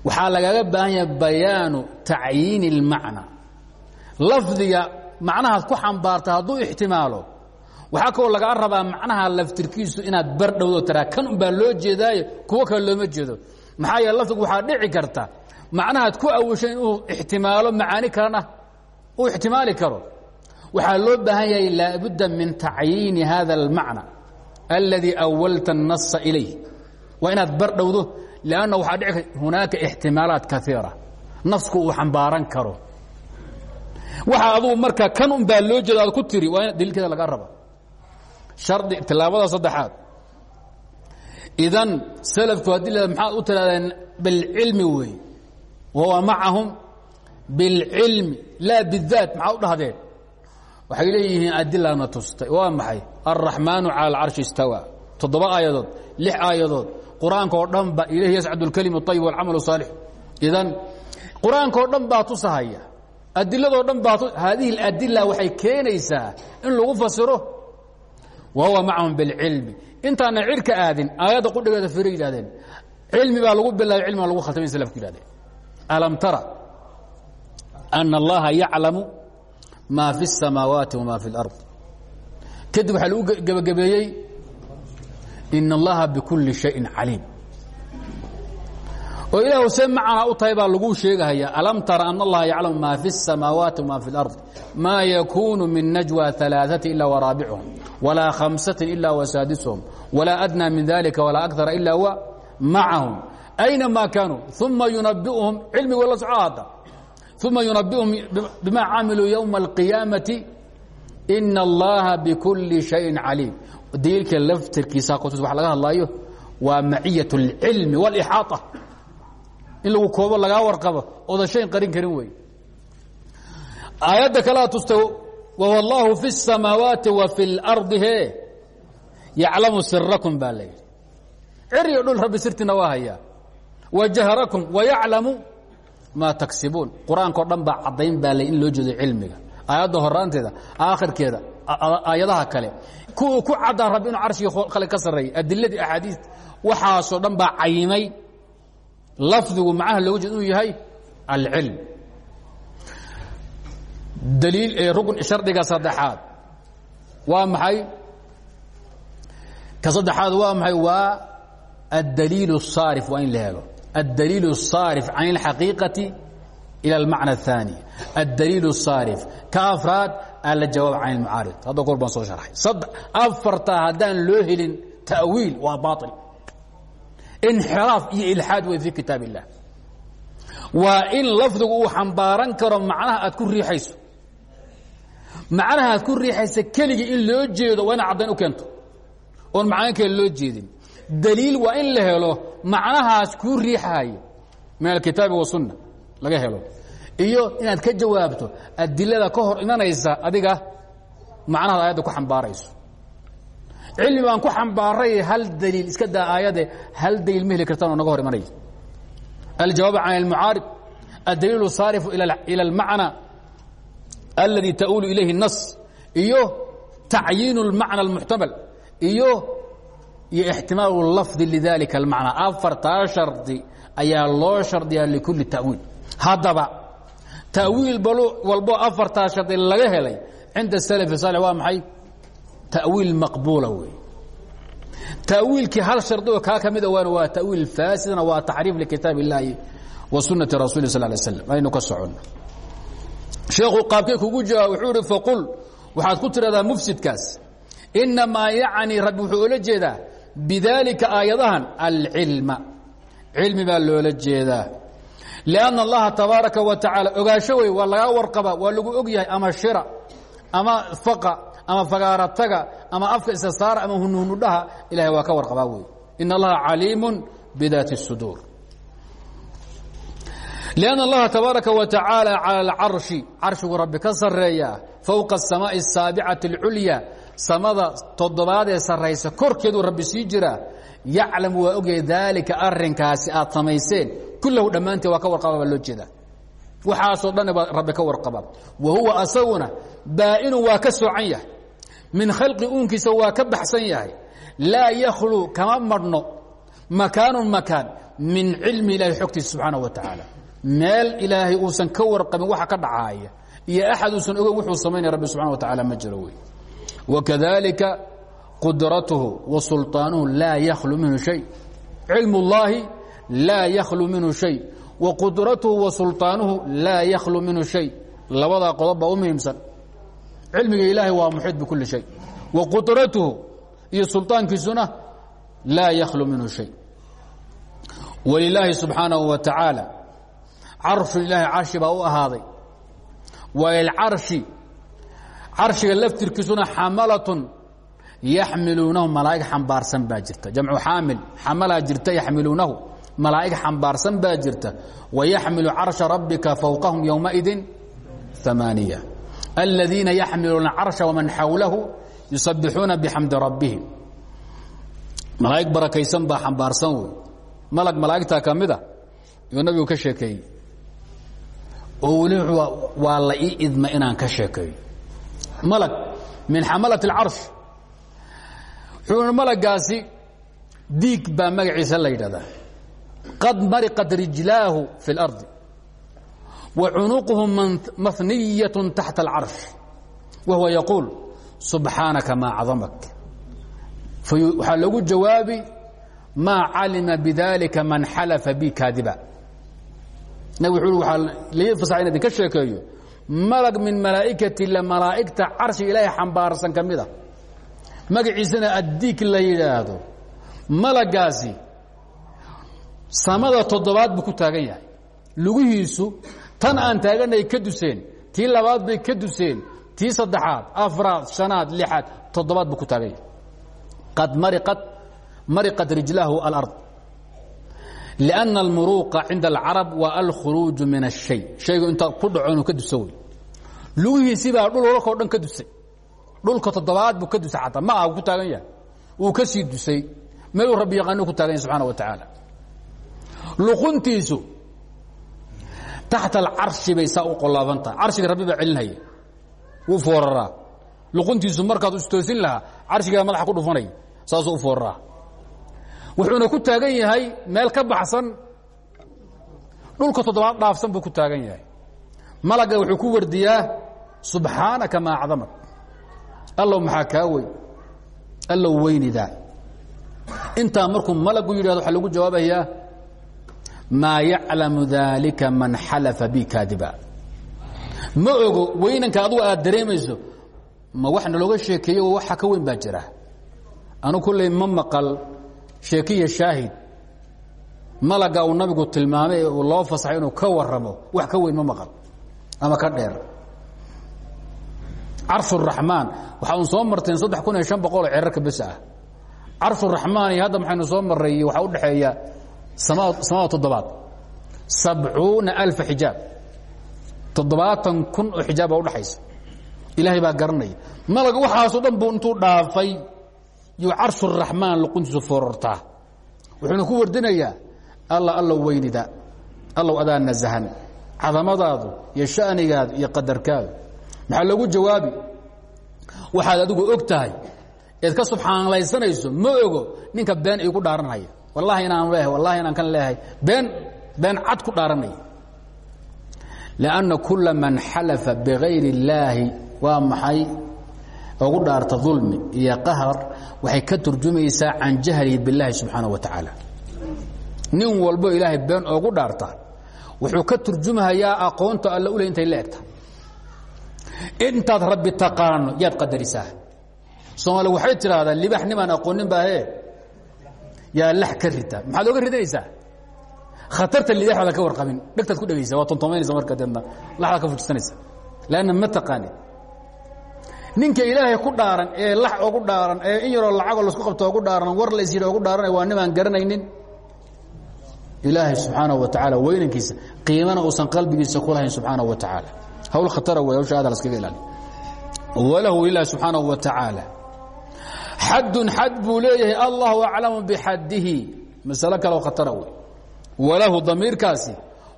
waxaa lagaga baahan yahay bayaanu tacyiini اlmacna lafdiga macnahaad ku xambaarta hadduu ixtimaalo waxaa kaloo lagaa rabaa macnaha laftirkiisu inaad bar dhowdo taraa kan unbaa loo jeedaaye kuwo kale looma jeedo maxaa yeele lafdigu waxaa dhici karta macnahaad ku awishay inuu ixtimaalo macaani kalena uu ixtimaali karo waxaa loo baahan yahay laabudda min tacyiini hada اlmacna alladii awalta الnasa ilayh waa inaad bar dhowdo lanna waxaa dhici hunaaka ixtimaalaat kaiira nasku uu xambaaran karo waxa adugu marka kan un baa loo jeeda aad ku tiri waa in daliilkeeda laga raba hardi tilaabada saddexaad idan salafku haddii la maxaad u tirahdeen bilcilmi wey wahuwa macahum bilcilmi laa bidaat maxaa u dhahdeen waxay leeyihiin adilana tustay waa maxay alraxmaanu cala alcarshi istawa toddoba aayadood lix aayadood qur-aanka oo dhan ba ilayhi yascadu اlkelimu اطayib walcamalu saalix idan qur-aanka oo dhan baa tusahaya adiladoo dhan baa haadihi اladila waxay keenaysaa in lagu fasiro wa huwa macahum biاlcilmi intaana cirka aadin aayadda qudhigeeda fira yidhahdeen cilmi baa lagu bilaabay cilmiga lagu khaltamay slafku yihahdeen alam tara ana allaha yaclamu ma fi الsamaawaati wama fi اlأrض kadib waxaa lagu gebagabeeyey in اllaha bkuli شhayءi caliim oo ilah see macana u tahay baa laguu sheegahaya alam tara an اllaha yaclamu ma fi الsamaawaati wma fi اlأrض ma yakunu min najwى ثaلaaثaةi ila waraabichum walaa khamsaةi ila wasaadisuhum walaa adnى min dalika walaa akara ila huwa macahum aynama kaanuu uma yunabiuhum cilmigu la soco hadda uma yunabiuhum bima camiluu ywma اlqiyaamati ina اllaha bkuli شhayءi caliim daliilka laftirkiisa kutus wa laga hadlaayo waa maciyaة اlcilmi wاlixaaطة in lagu koobo lagaa warqabo oodan shayn qarin karin wey aayadda kalea tusta wahuwa allahu fi الsamaawaati wa fi اlardi he yaclamu sirakum baa la yidhi ceriyo dhul rabbi sirtiina waa hayaa wa jahrakum wayaclamu maa taksibuun qur-aanka o dhan baa caddayn baa le in loo jeedo cilmiga aayadda horaanteeda aakhirkeeda aayadaha kale kuwa ku caddaa rabbi inuu carshiga kale ka sarreeyay adiladii axaadiista waxaasoo dhan baa cayimay lafdigu macnaha looga jeed inuu yahay alcilm daliil ee rukn shardiga saddexaad waa maxay ka saddexaad waa maxay waa addaliil الصaarif waa in la helo addaliil الصaarif can اlxaqiiqati ilى اlmacna الثaanي addaliil الصaarif ka afraad aljawaab can اlmucaarid hadda kor baan soo sharxay afartaa haddaan loo helin ta'wiil waa baaطil inxiraaf iyo ilxaad wey fi kitaab الlah waa in lafdigu uu xambaaran karo macnaha aad ku riixayso. Macnaha aad ku riixaysa keligii in loo jeedo waa ina caddayn u keento. Oon macno kale loo jeedin. Daliil waa in la helo macnahaas kuu riixaaya min alkitaabi wasunna laga helo. Iyo inaad ka jawaabto adilada ka hor imanaysa adiga macnahaad aayadda ku xambaarayso cilmi baan ku xambaaray hal daliil iska daa aayade hal daliil ma heli kartaan oo naga hor imanaya aljawaab can اlmucaarid addaliil saarifu ilى اlmacna aladi ta'uulu ilayhi الnas iyo tacyiin اlmacna اlmuxtamal iyo iyo ixtimaalu lafdi lidalika اlmacna afartaa shardi ayaa loo shardiyaa likuli ta'wiil haddaba ta'wiil walbo afartaa shardi laga helay cinda الslf صالح waa maxay Ta'wiil maqbuula wey tawiilkii hal shardi oo kaa ka mida waan waa tawiil faasidna waa taxriif likitaab اllaahi wa sunati rasuli sal lay slam aynu ka soconno sheekhu qaabkay kugu jawaab wuxuu ihi faqul waxaad ku tidhahdaa mufsidkaas inamaa yacni rabbi wuxuu oola jeedaa bidaalika aayadahan alcilma cilmi baa loola jeedaa lianna allaha tabaaraka wa tacaala ogaansho wey waa lagaa warqaba waa lagu og yahay ama shira ama faqa ama fagaarataga ama afka isa saara ama hunuhnudhaha ilahay waa ka warqabaa wey in allaha caliimu bidaati الsuduur لأن اllaha tabaaraka wa taعaalى calى اlcarشhi carshigu rabbi ka sareeya fowqa الsamaaءi الsaabicati اlculya samada toddobaad ee saraysa korkeeduu rabbi sii jiraa yaclamu waa ogyahay daalika arinkaasi aad samayseen kullahu dhammaanteed waa ka warqaba baa loo jeedaa waxaasoo dhan baa rabbi ka warqaba wa huwa asaguna baa'inu waa ka soocan yahay min khalqi uunkiisa waa ka baxsan yahay laa yakhluu kama marhno makaanu makaan min cilmi ilahi xogtiisa subxaanaه wa tacaala meel ilaahay uusan ka warqabin waxa ka dhacaaya iyo axad uusan ogeyn wuxuu samaynaya rabbi subxana wa tacaala ma jiro wey wakadalika qudratuhu wa sulطaanuhu laa yakhlu minhu shay cilm اllahi laa yakhlu minhu shay wa qudratuhu wa sulطaanuhu laa yakhlu minhu shay labadaa qodob baa u muhiimsan cilmiga ilaahay waa muxiid bikuli shay. Wa qudratuhu iyo sulطaankiisuna laa yakhlu minhu shay. Walilaahi subxaanahu wa tacaala carshu ilaahay carshi baa u ahaaday. Walilcarshi carshiga laftirkiisuna xamalatun yaxmiluunahu malaa'ig xambaarsan baa jirta. Jamcu xaamil xamalaa jirta yaxmiluunahu malaa'ig xambaarsan baa jirta. Wayaxmilu carsha rabbika fowqahum yowmaidin amaaniya aladiina yaxmiluuna carsha waman xawlahu yusabixuuna bixamdi rabbihim malaa'ig barakaysan baa xambaarsan wey malag malaa'igtaa ka mida yuu nabigu ka sheekeeyey oo weli waa la ii idma inaan ka sheekeeyo malag min xamalat اlcarsh wuxuu malagaasi diig baa magaciisa la yidhahdaa qad mariqat rijlaahu fi اlardi wa cunuquhu mahniyaة taxta اlcarsh wa huwa yaquul subxaanaka maa cadamak. Waxaa lagu jawaabi maa calima bidalika man xalafa bi kaadiba. Nabig wuxuu waxaa lai fasaxa in idinka sheekeeyo malag min malaa'ikati la malaa'igta carshiga ilaahay xambaarsan ka mid a magaciisana addiig la yidhaahdo malagaasi samada toddobaad buu ku taagan yahay. Lugihiisu tan aan taaganay ka duseen tii labaad bay ka duseen tii saddexaad afraad shanaad lixaad toddobaad buu ku taaganya qad mariqat mariqat rijlahu alard. Lianna almuruuqa cinda alcarab waa alkhuruuju min ashay shaygu intaa ku dhaco inuu ka duso wey. Lugihiisibaa dhulolakao dhan ka dusay. Dhulka toddobaad buu ka dusay xataa. Ma aha ku taagan yahay. Wuu ka sii dusay. Meeluu rabbi yaqaanu ku taagan yahy subxaana wa tacaala luquntiisu taxta alcarshi bay saa u qolaaban tahay. Carshiga rabbi baa celinhaya wuu fooraraa. Luquntiisu markaad istoosin lahaa carshigaa madaxa ku dhufanaya saasuu u fooraraa. Wuxuuna ku taagan yahay meel ka baxsan dhulka toddobaad dhaafsan buu ku taagan yahay. Malagga wuxuu ku wardiyaa subxaanaka maa acdamak. Allow maxaa kaa weyn? Allow weynidaa. Intaa markuu malagu yidhahdo waxaa lagu jawaabayaa maa yaclamu daalika man xalafa bi kaadiba. Ma ogo weynanka adugu aad dareemayso ma wax nalooga sheekeeyo waxa ka weyn baa jira? Anu kulley ma maqal sheekiya shaahid. Malaga uu nabigu tilmaamay ee uu loo fasaxay inuu ka waramo wax ka weyn ma maqal. Ama ka dheer. Carshuraxmaan waxa un soo marteen saddex kun iyo shan boqol oo cerarka bes ah. Carshuraxmaan iyo hadda maxaynu soo marray waxaa u dhexeeya samada toddobaad sabcuuna alfa xijaab toddobaatan kun oo xijaab baa udhaxaysa ilaahay baa garanaya malaga waxaasoo dhan buu intuu dhaafay yuu carshuraxmaan luquntiisu foorortaa wuxuuna ku wardinayaa alla allow weynida allow adaa nasahan cadamadaadu iyo shanigaadu iyo qadarkaadu maxaa loogu jawaabi waxaad adigu og tahay eed ka subxaanlaysanayso ma ogo ninka been igu dhaaranhaya wallahi inaan leehay wallahi inaan kan leehay been been cad ku dhaaranaya lianna kula man xalafa bigayr اllaahi waa maxay ugu dhaarta dulmi iyo qahar waxay ka turjumaysaa can jahli biاllahi subxaanaه wa tacaala nin walbo ilaahay been oogu dhaarta wuxuu ka turjumahayaa aqoonta alla ule intay la egta intaad rabbi taqaano yaad qadarisaa soomaali waxay tidhaahdaa libax nimaan aqoonin baahe yaa lax ka rita maxaad oga ridanaysaa khatarta lidaxdaada ka warqabin dhegtaad ku dhegaysa waa tontomaynaysa marka deedna laxdaad ka fujisanaysa lanna ma taqaanin ninka ilaahay ku dhaaran ee lax ogu dhaaran ee in yaroo lacagoo lasku qabto ogu dhaaran war la isyidha ogu dhaaranay waa nimaan garanaynin ilaahay subxaanaه wa tacaala weynankiisa qiimana uusan qalbigiisa ku lahayn subxaanaه wa tacaala hawl khatara wey hawsha aada laskaga ilaaliy walahu lilahi subxaanaه wa tacaala xadun xad buu leeyahay allahu aclamu bixadihi masalo kaleo khatara wey. Walahu damiirkaasi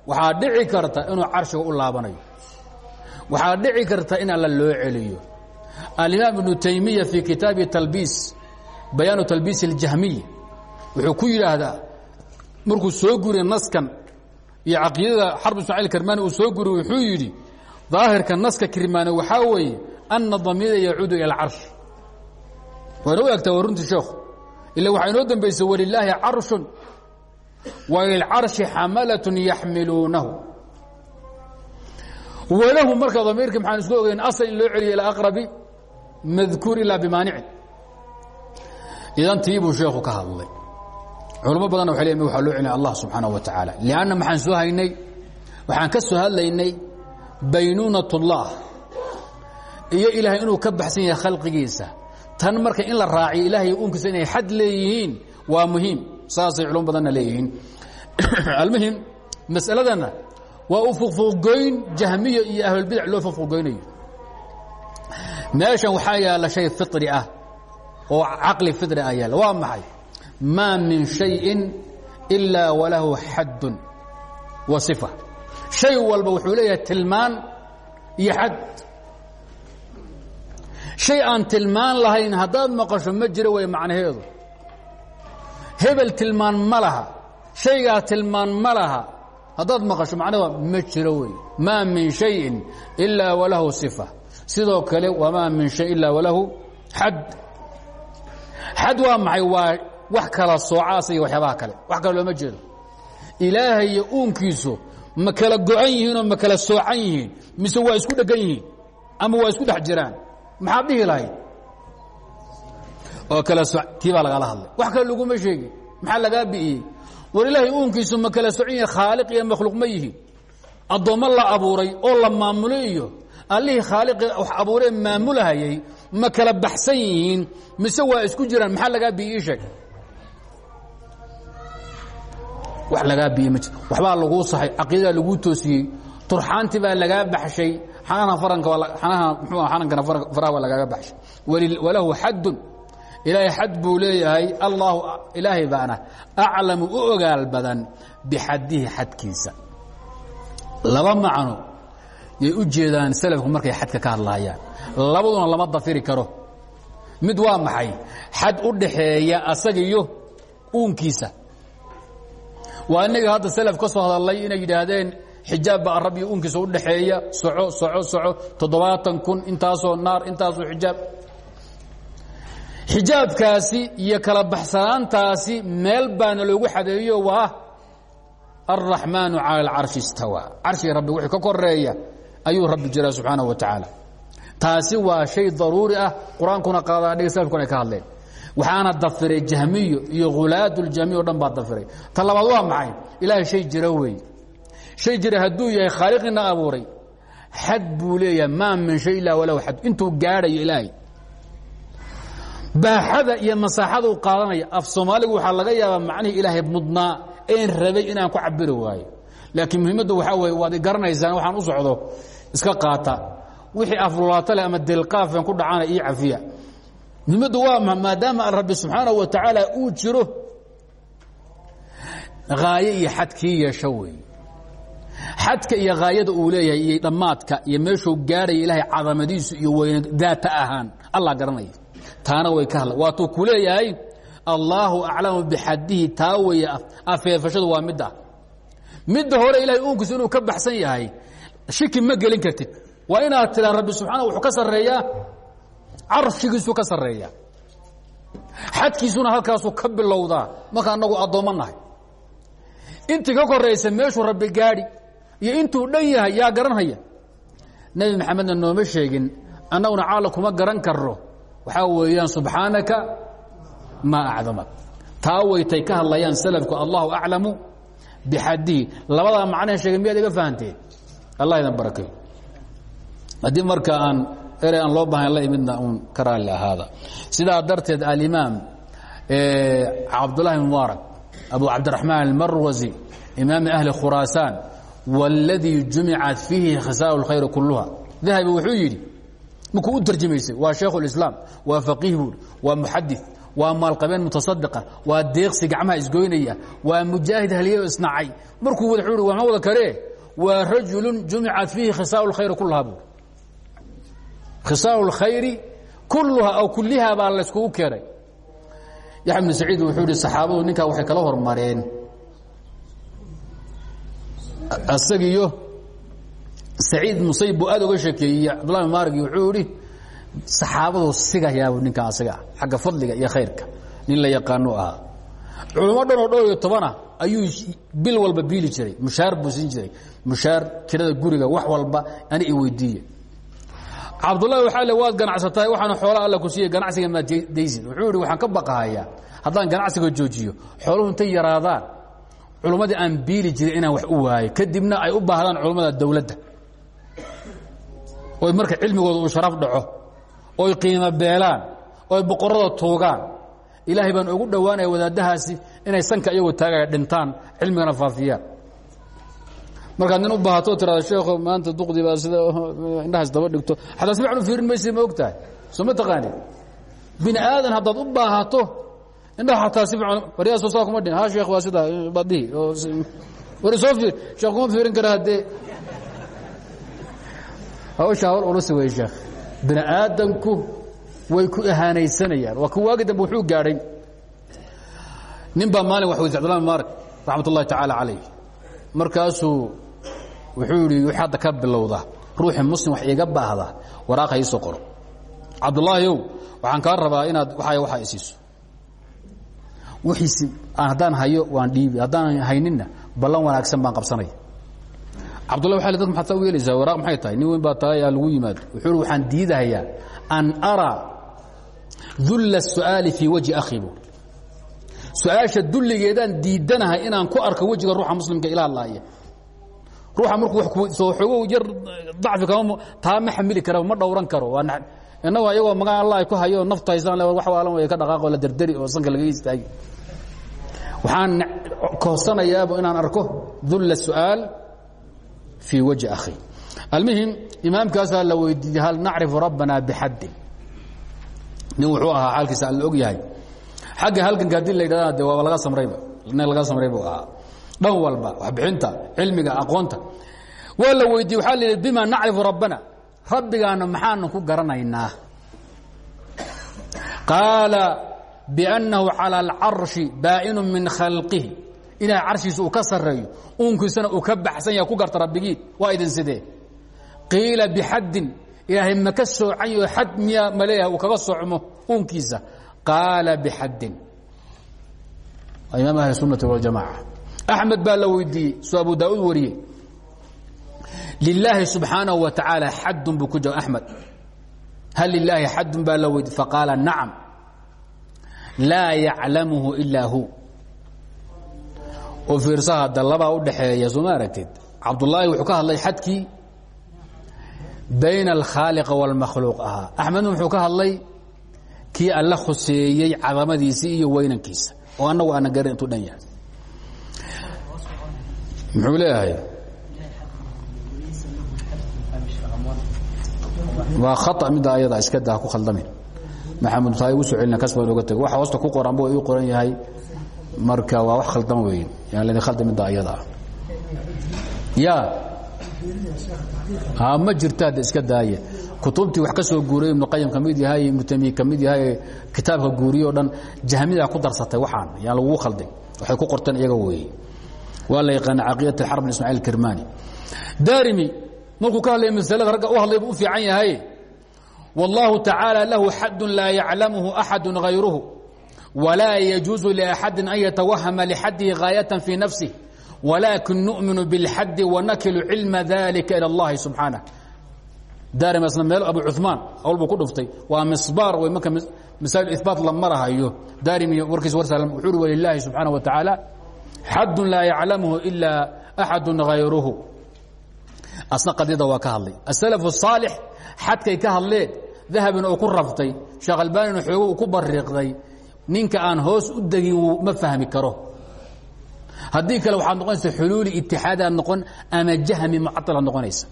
waxaa dhici karta inuu carshiga u laabanayo. Waxaa dhici karta in alla loo celiyo. Alimaam ibnu taymiya fii kitaabi talbiis bayaanu talbiis اljahmiy wuxuu ku yidhaahdaa markuu soo guriye naskan iyo caqiidada xarb ismaaciil kirmaani uu soo guriye wuxuu yidhi daahirka naska kirmaani waxaa weeye ana damiira yacuudu ila alcarshi waana u egtaa waa runtii sheekhu ila waxaa inoo dambaysay walilaahi carshun wa lilcarshi xamalatun yaxmiluunahu. Marka damiirka maxaan isku ogeyn asal in loo celiyo ila aqrabi madkuur ilaa bimaanicin idan tii sheekhu ka hadlay. Culamo badanna waxay leeyihiin waxaa loo celinaya allah subxaanaه wa tacaala lianna maxaan soo haynay waxaan ka soo hadlaynay baynuunat اllah iyo ilaahay inuu ka baxsan yahay khalqigiisa tan marka in la raaciyo ilaahay uunkiisa inay xad leeyihiin waa muhiim. Saasay culum badanna leeyihiin. Almuhim masaladanna waa u fuqfuqgoyn jahmiyo iyo ahlulbidac loo fuqfuqgoynayo meeshan waxaa yaalla shay firi ah oo caqli firi ah yaalla. Waa maxay? Maa min shayin ilaa walahu xaddun wa sifa. Shay walba wuxuu leeyahay tilmaan iyo xad shay aan tilmaan lahayn haddaad maqasho ma jiro way macnaheedu. Hebel tilmaan ma laha shaygaa tilmaan ma laha. Haddaad maqasho macnaha ma jiro wey. Maa min shayin ilaa walahu sifa. Sidoo kale wamaa min shay ilaa walahu xad xad waa maxay? Waa wax kala soocaas iyo waxyaabaha kale. Wax kale looma jeedo ilaahay iyo uunkiisu ma kala go-an yihiinoo ma kala soocan yihiin mise waa isku dhegan yihiin ama waa isku dhex jiraan? Maxaad dhihi lahayd? Oo kala tii baa lagala hadlay. Wax kale laguma sheegin maxaa lagaa bi'iyey? War ilaahay uunkiisu ma kala socon yihiin khaaliq iyo makhluuq ma yihiin. Addoommo la abuuray oo la maamulo iyo allihii khaaliqi wax abuuree maamulahayay ma kala baxsan yihiin mise waa isku jiraan? Maxaa lagaa bi'i ii sheeg. Wax lagaa biye ma jiro waxbaa laguu saxay caqiidadaa laguu toosiyey turxaantii baa lagaa baxshay xanankana faraha waa lagaaga baxshay. Walahu xaddun. Ilaahay xad buu leeyahay allahu ilaahay baana aclamu u ogaal badan bixadihi xadkiisa. Laba macno yay u jeedaan salafku markay xadka ka hadlaayaan. Labaduna lama dafiri karo. Mid waa maxay? Xad u dhaxeeya asaga iyo uunkiisa. Waa inaga hadda salaf ka soo hadalay inay yidhaahdeen xijaab baa rab iyo uunkiisa u dhaxeeya. Soco soco soco. Toddobaatan kun intaasoo naar intaasoo xijaab. Xijaabkaasi iyo kala baxsanaantaasi meel baana loogu xadeeyo waa alraxmaanu cala alcarshi istawaa. Carshiga rabbi wixii ka koreeya ayuu rabbi jiraa subxaanaه wa tacaala. Taasi waa shay daruuri ah. Qur'aankuna qaadaadhiga salafkuna ay ka hadleen. Waxaana dafiray jahmiyo iyo khulaad اljahmiya o dhan baa dafiray ta labaad waa maxay? Ilaahay shay jira weeye shay jira hadduu yahay khaaliqina abuuray. Xad buu leeyahay maa min shay ila walahu xad. Intuu gaadhayo ilaahay. Baaxada iyo masaaxada u qaadanaya af soomaaligu waxaa laga yaabaa macnihii ilaahay mudnaa een rabay inaan ku cabiri waayo. Laakiin muhiimaddu waxaa weye waad garanaysaan waxaan u socdo iska qaata. Wixii aflulaato leh ama dilqaafen ku dhacana io cafiya. Muhiimaddu waa maadaama rabbi subxaanahu wa tacaala uu jiro haaye iyo xad kii yeesho wey xadka iyo haayada uu leeyahay iyo dhammaadka iyo meeshuu gaadhaya ilaahay cadamadiisu iyo weyne daata ahaan allah garanaya taana way ka hadla. Waatuu ku leeyahay allaahu aclamu bixadihi taa weeye afeefashadu waa midda. Midda hore ilahay uunkiisu inuu ka baxsan yahay shiki ma gelin kartid. Waa inaad tiraa rabbi subxaana wuxuu ka sarreeyaa carshigiisuu ka sarreeya xadkiisuna halkaasuu ka bilowdaa marka annagu addoommo nahay. Intii ka koraysa meeshuu rabbi gaadhi iyo intuu dhan yahay yaa garanhaya. Nebi maxamedna nooma sheegin annaguna caala kuma garan karno waxaa weeyaan subxaanaka maa acdamak taa waytay ka hadlayaan salafku allahu aclamu bixadihi labadaa macnaha sheegay miyaad iga fahanteen allah idan barakeyo haddii marka aan erey aan loo baahan la imidna uun ka raalli ahaada. Sidaa darteed alimaam cabdullahi mubaarak abu cabdiraxmaan almarwasi imaami ahli khuraasaan wاladii jumicat fiihi khasaal اlkhayr kuluha dahabi wuxuu yidhi markuu u tarjamaysay waa shaykh اlislaam waa faqiih buuri waa muxadid waa maalqabeen mutasadiqa waa deeqsi gacmaha isgoynaya waa mujaahid halyayo isnacay markuu wada ui wama wada karee waa rajulu jumicat fiihi khisaal اkhayr kuluha buuri khisaal اlkhayri kuluha aw kuliha baa layskugu keenay yaxya bnu saciid wuxuu ihi saxaabadu ninkaa waxay kala hormareen asagiyo saciid musayib buu aad oga sheekeeyey. Cabdullahi maarigi wuxuu idhi saxaabadu sigayaabu ninkan asaga xagga fadliga iyo khayrka nin la yaqaanu ahaa. Culummo dhan oo dhowr iyo tobana ayuu bil walba biili jiray mushaar buu siin jiray. Mushaar kirada guriga wax walba ani i weydiiye. Cabdullahi waxaa le waad ganacsatahay waxaana xoolaa alla ku siiyey ganacsiga maad daysid. Wuxuu idhi waxaan ka baqahayaa haddaan ganacsiga joojiyo xooluhu intay yaraadaan culummadii aan biili jiray inaan wax u waayo kadibna ay u baahdaan culummada dawladda oy marka cilmigooda uu sharaf dhaco oy qiimo beelaan oy boqorada tuugaan ilaahay baan ugu dhowaanaya wadaaddahaasi inay sanka iyagoo taagaya dhintaan cilmigana faafiyaan. Markaad nin u baahato tirada sheekho maanta duqdii baa sida indhahaas daba dhigto. Xataa si fiirin maysid ma og tahay soo ma taqaanid bini aadan haddaad u baahato indhaha xataa si fiican waryaasoo saa kuma dhin ha sheekh waa sidaa oo war soo fiir sheekh kuma fiirin kara haddee hawsha hawl ulus wey sheekh bini aadanku way ku ihaanaysanayaan waa ku waagi dambe wuxuu gaadhay. Nin baa maalin wax weydiy abdullah maarik raxmat ullahi tacaala calayh markaasuu wuxuu yidhi wix hadda ka bilowda. Ruuxii muslim wax iiga baahda. Waraaqa iisoo qoro. Cabdullaahiyow waxaan kaa rabaa inaad waxa waxaa isiiso wixiisi aan haddaan hayo waan dhiibi. Haddaan hayninna ballan wanaagsan baan qabsanaya cabdullah waa dad maxaad saa u yeelaysaa waraaq? Maxay tahay? Nin weyn baa tahay aa lagu yimaado wuxuu waxaan diidahayaa an araa dulla الsu'aali fii wajhi akhi bu su'aasha dulligeedaan diidanahay inaan ku arko wejiga ruuxa muslimka ila hadlaaya ruuxa markuu soo xoogo yar dacfi kama taa ma xamili kara ma dhowran karo. Waa innagu ayagoo magan allah ku hayo nafta haysaan wax waalan way ka dhaqaaqo la derderi oo sanka lagaga istaagi waxaan koosanayaaba inaan arko dulla الsu'aal fii wajhi akhi. Almuhim imaamkaasaa la weydiiyey hal nacrifu rabbana bixaddin? Nin wuxuu ahaa xaalkiisa alla og yahay. Xagga halganka haddii la yidhahda de waaba laga samrayba nin laga samray buu ahaa. Dhan walba waxbixinta cilmiga aqoonta. Waa la weydiiyey waxaa la yidhi bima nacrifu rabbana? Rabbigaana maxaanu ku garanaynaa. Qaala biannahu calى alcarshi baa'inu min khalqihi ilahay carshiisa uu ka sarreeyo uunkiisana uu ka baxsan yaha ku garta rabbigiin waa idin sidee qiila bixaddin ilaahay ma ka soocan yaho xad miyaa ma leeyahay uu kaga socmo uunkiisa qaala bixaddin imaam ahli sunnati waljamaca axmed baa la weydiiyey suu abu daauud wariyey lilaahi subxaanahu wa tacaala xadun buu ku jawab axmed hal lilaahi xadun baa la weydiy faqaala nacam laa yaclamuhu ilaa hu. Oo fiirsaha dallabaa u dhaxeeya sooma aragtid? Wuxuu ka hadlay xadkii bayna alkhaaliqa wاlmakhluuq ahaa. Axmedna wuxuu ka hadlay kii alla khuseeyey cadamadiisii iyo weynankiisa. Oo annagu aana garin intuu dhan muxuu leeyahay? Waa khaa midda ayada iska daa ku khaldamin maxamed taa igu soo celina kas baan oga tego waxa hoosta ku qoranba ii qoran yahay. Marka waa wax khaldan weeye yaan laydin khalda midda ayada. Ah ya ma jirta hadda iska daaya kutubtii wax ka soo guuray ibnu qayim ka mid yahay ibnu tamiya ka mid yahay kitaabka guuriye o dhan jahmidaa ku darsatay waxaan yaan lagugu khalday. Waxay ku qorteen iyaga weeye waa la yaqaana caqiidat alxarb bin ismaciil kirmani darimi markuu ka hadlaya masalada ragga u hadlay buu u fiican yahay والله تaعaaلى له xad laa يعlamه أحad غayruه وlaa يجuuز لأحadi أn yتوahma لxadihi غاaية في نفسه ولakin نؤmiن بالxad ونakل cilma ذلika إلى الlahi سubحaaنه darmsna meel abu cuثmaan hawl buu ku dhuftay waa misbaar w marka masaa'il iثbaat la marahayo darimi warkiis war sahlan wuxuu uri wlilahi subحaanaه وataعaalى xad laa يaclamhu إila أحad غayruhu asna qadiyada waa ka hadlay السلف الصاaلح xadkay ka hadleen dahabina uu ku raftay sheekh albanina xoogo uu ku bariiqday ninka aan hoos u degin ma fahmi karo haddii kale waxaad noqonaysa xuluuli itixaadaad noqon ama jahmi mucailaad noqonaysa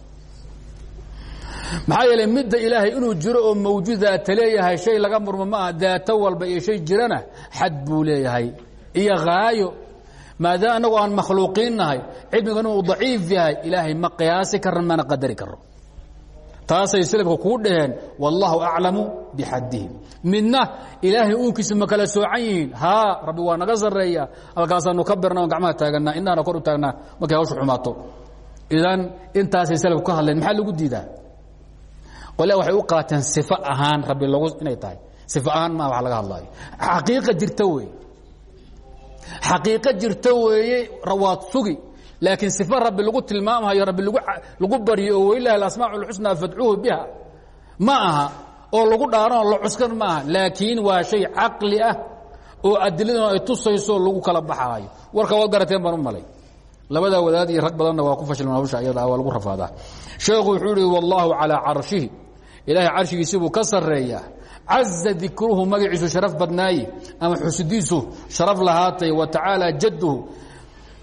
maxaa yeeley midda ilaahay inuu jiro oo mawjuudaata leeyahay shay laga murmo ma aha daato walba iyo shay jirana xad buu leeyahay iyo haayo maadaama anagu aan makhluuqiin nahay cilmigan uu daciif yahay ilaahay ma qiyaasi karan mana qadari karo taasay slafka kuu dhaheen wallaahu aclamu bixaddihim. Midna ilaahay uunkiisa ma kala soocan yihiin haa rabbi waa naga sarreeya halkaasaanu ka birna on gacmaha taaganaa indhahana kor u taagnaa markay hawshu xumaato. Idan intaasay slafku ka hadleen maxaa lagu diidaa? Qolea waxay u qaateen sifo ahaan rabbi lagu inay tahay. Sifo ahaan maaha wax laga hadlaayo. Xaqiiqa jirta wey xaqiiqo jirto weeye waad sugi. Laakiin sifa rabbi lagu tilmaamayo rabbi lagu baryo oo welilahi asmaac اlxusnaa fadcuuhu biha. Ma aha oo lagu dhaaranoo la cuskan ma aha laakiin waa shay caqli ah oo adiladan ay tusayso lagu kala baxaayo. Warka waad garateen baan u malay. Labadaa wadaad iyo rag badanna waa ku fashilma hawsha iyada waa lagu rafaadaa. Sheekhu wuxuu ihi wallaahu calىa carshihi. Ilaahay carshigiisibuu ka sarreeyaa caza dikruhu magaciisu sharaf badnaaye ama xusidiisu sharaf lahaatay wa tacaala jadhu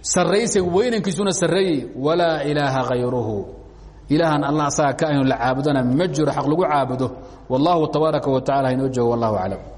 saraysa weynankiisuna sareeyey walaa ilaaha hayruhu ilaahan allah asaga ka aynu la caabudana ma jiro lagu caabudo wallahu tabaaraka wa tacala hainoo joogo wallahu aclam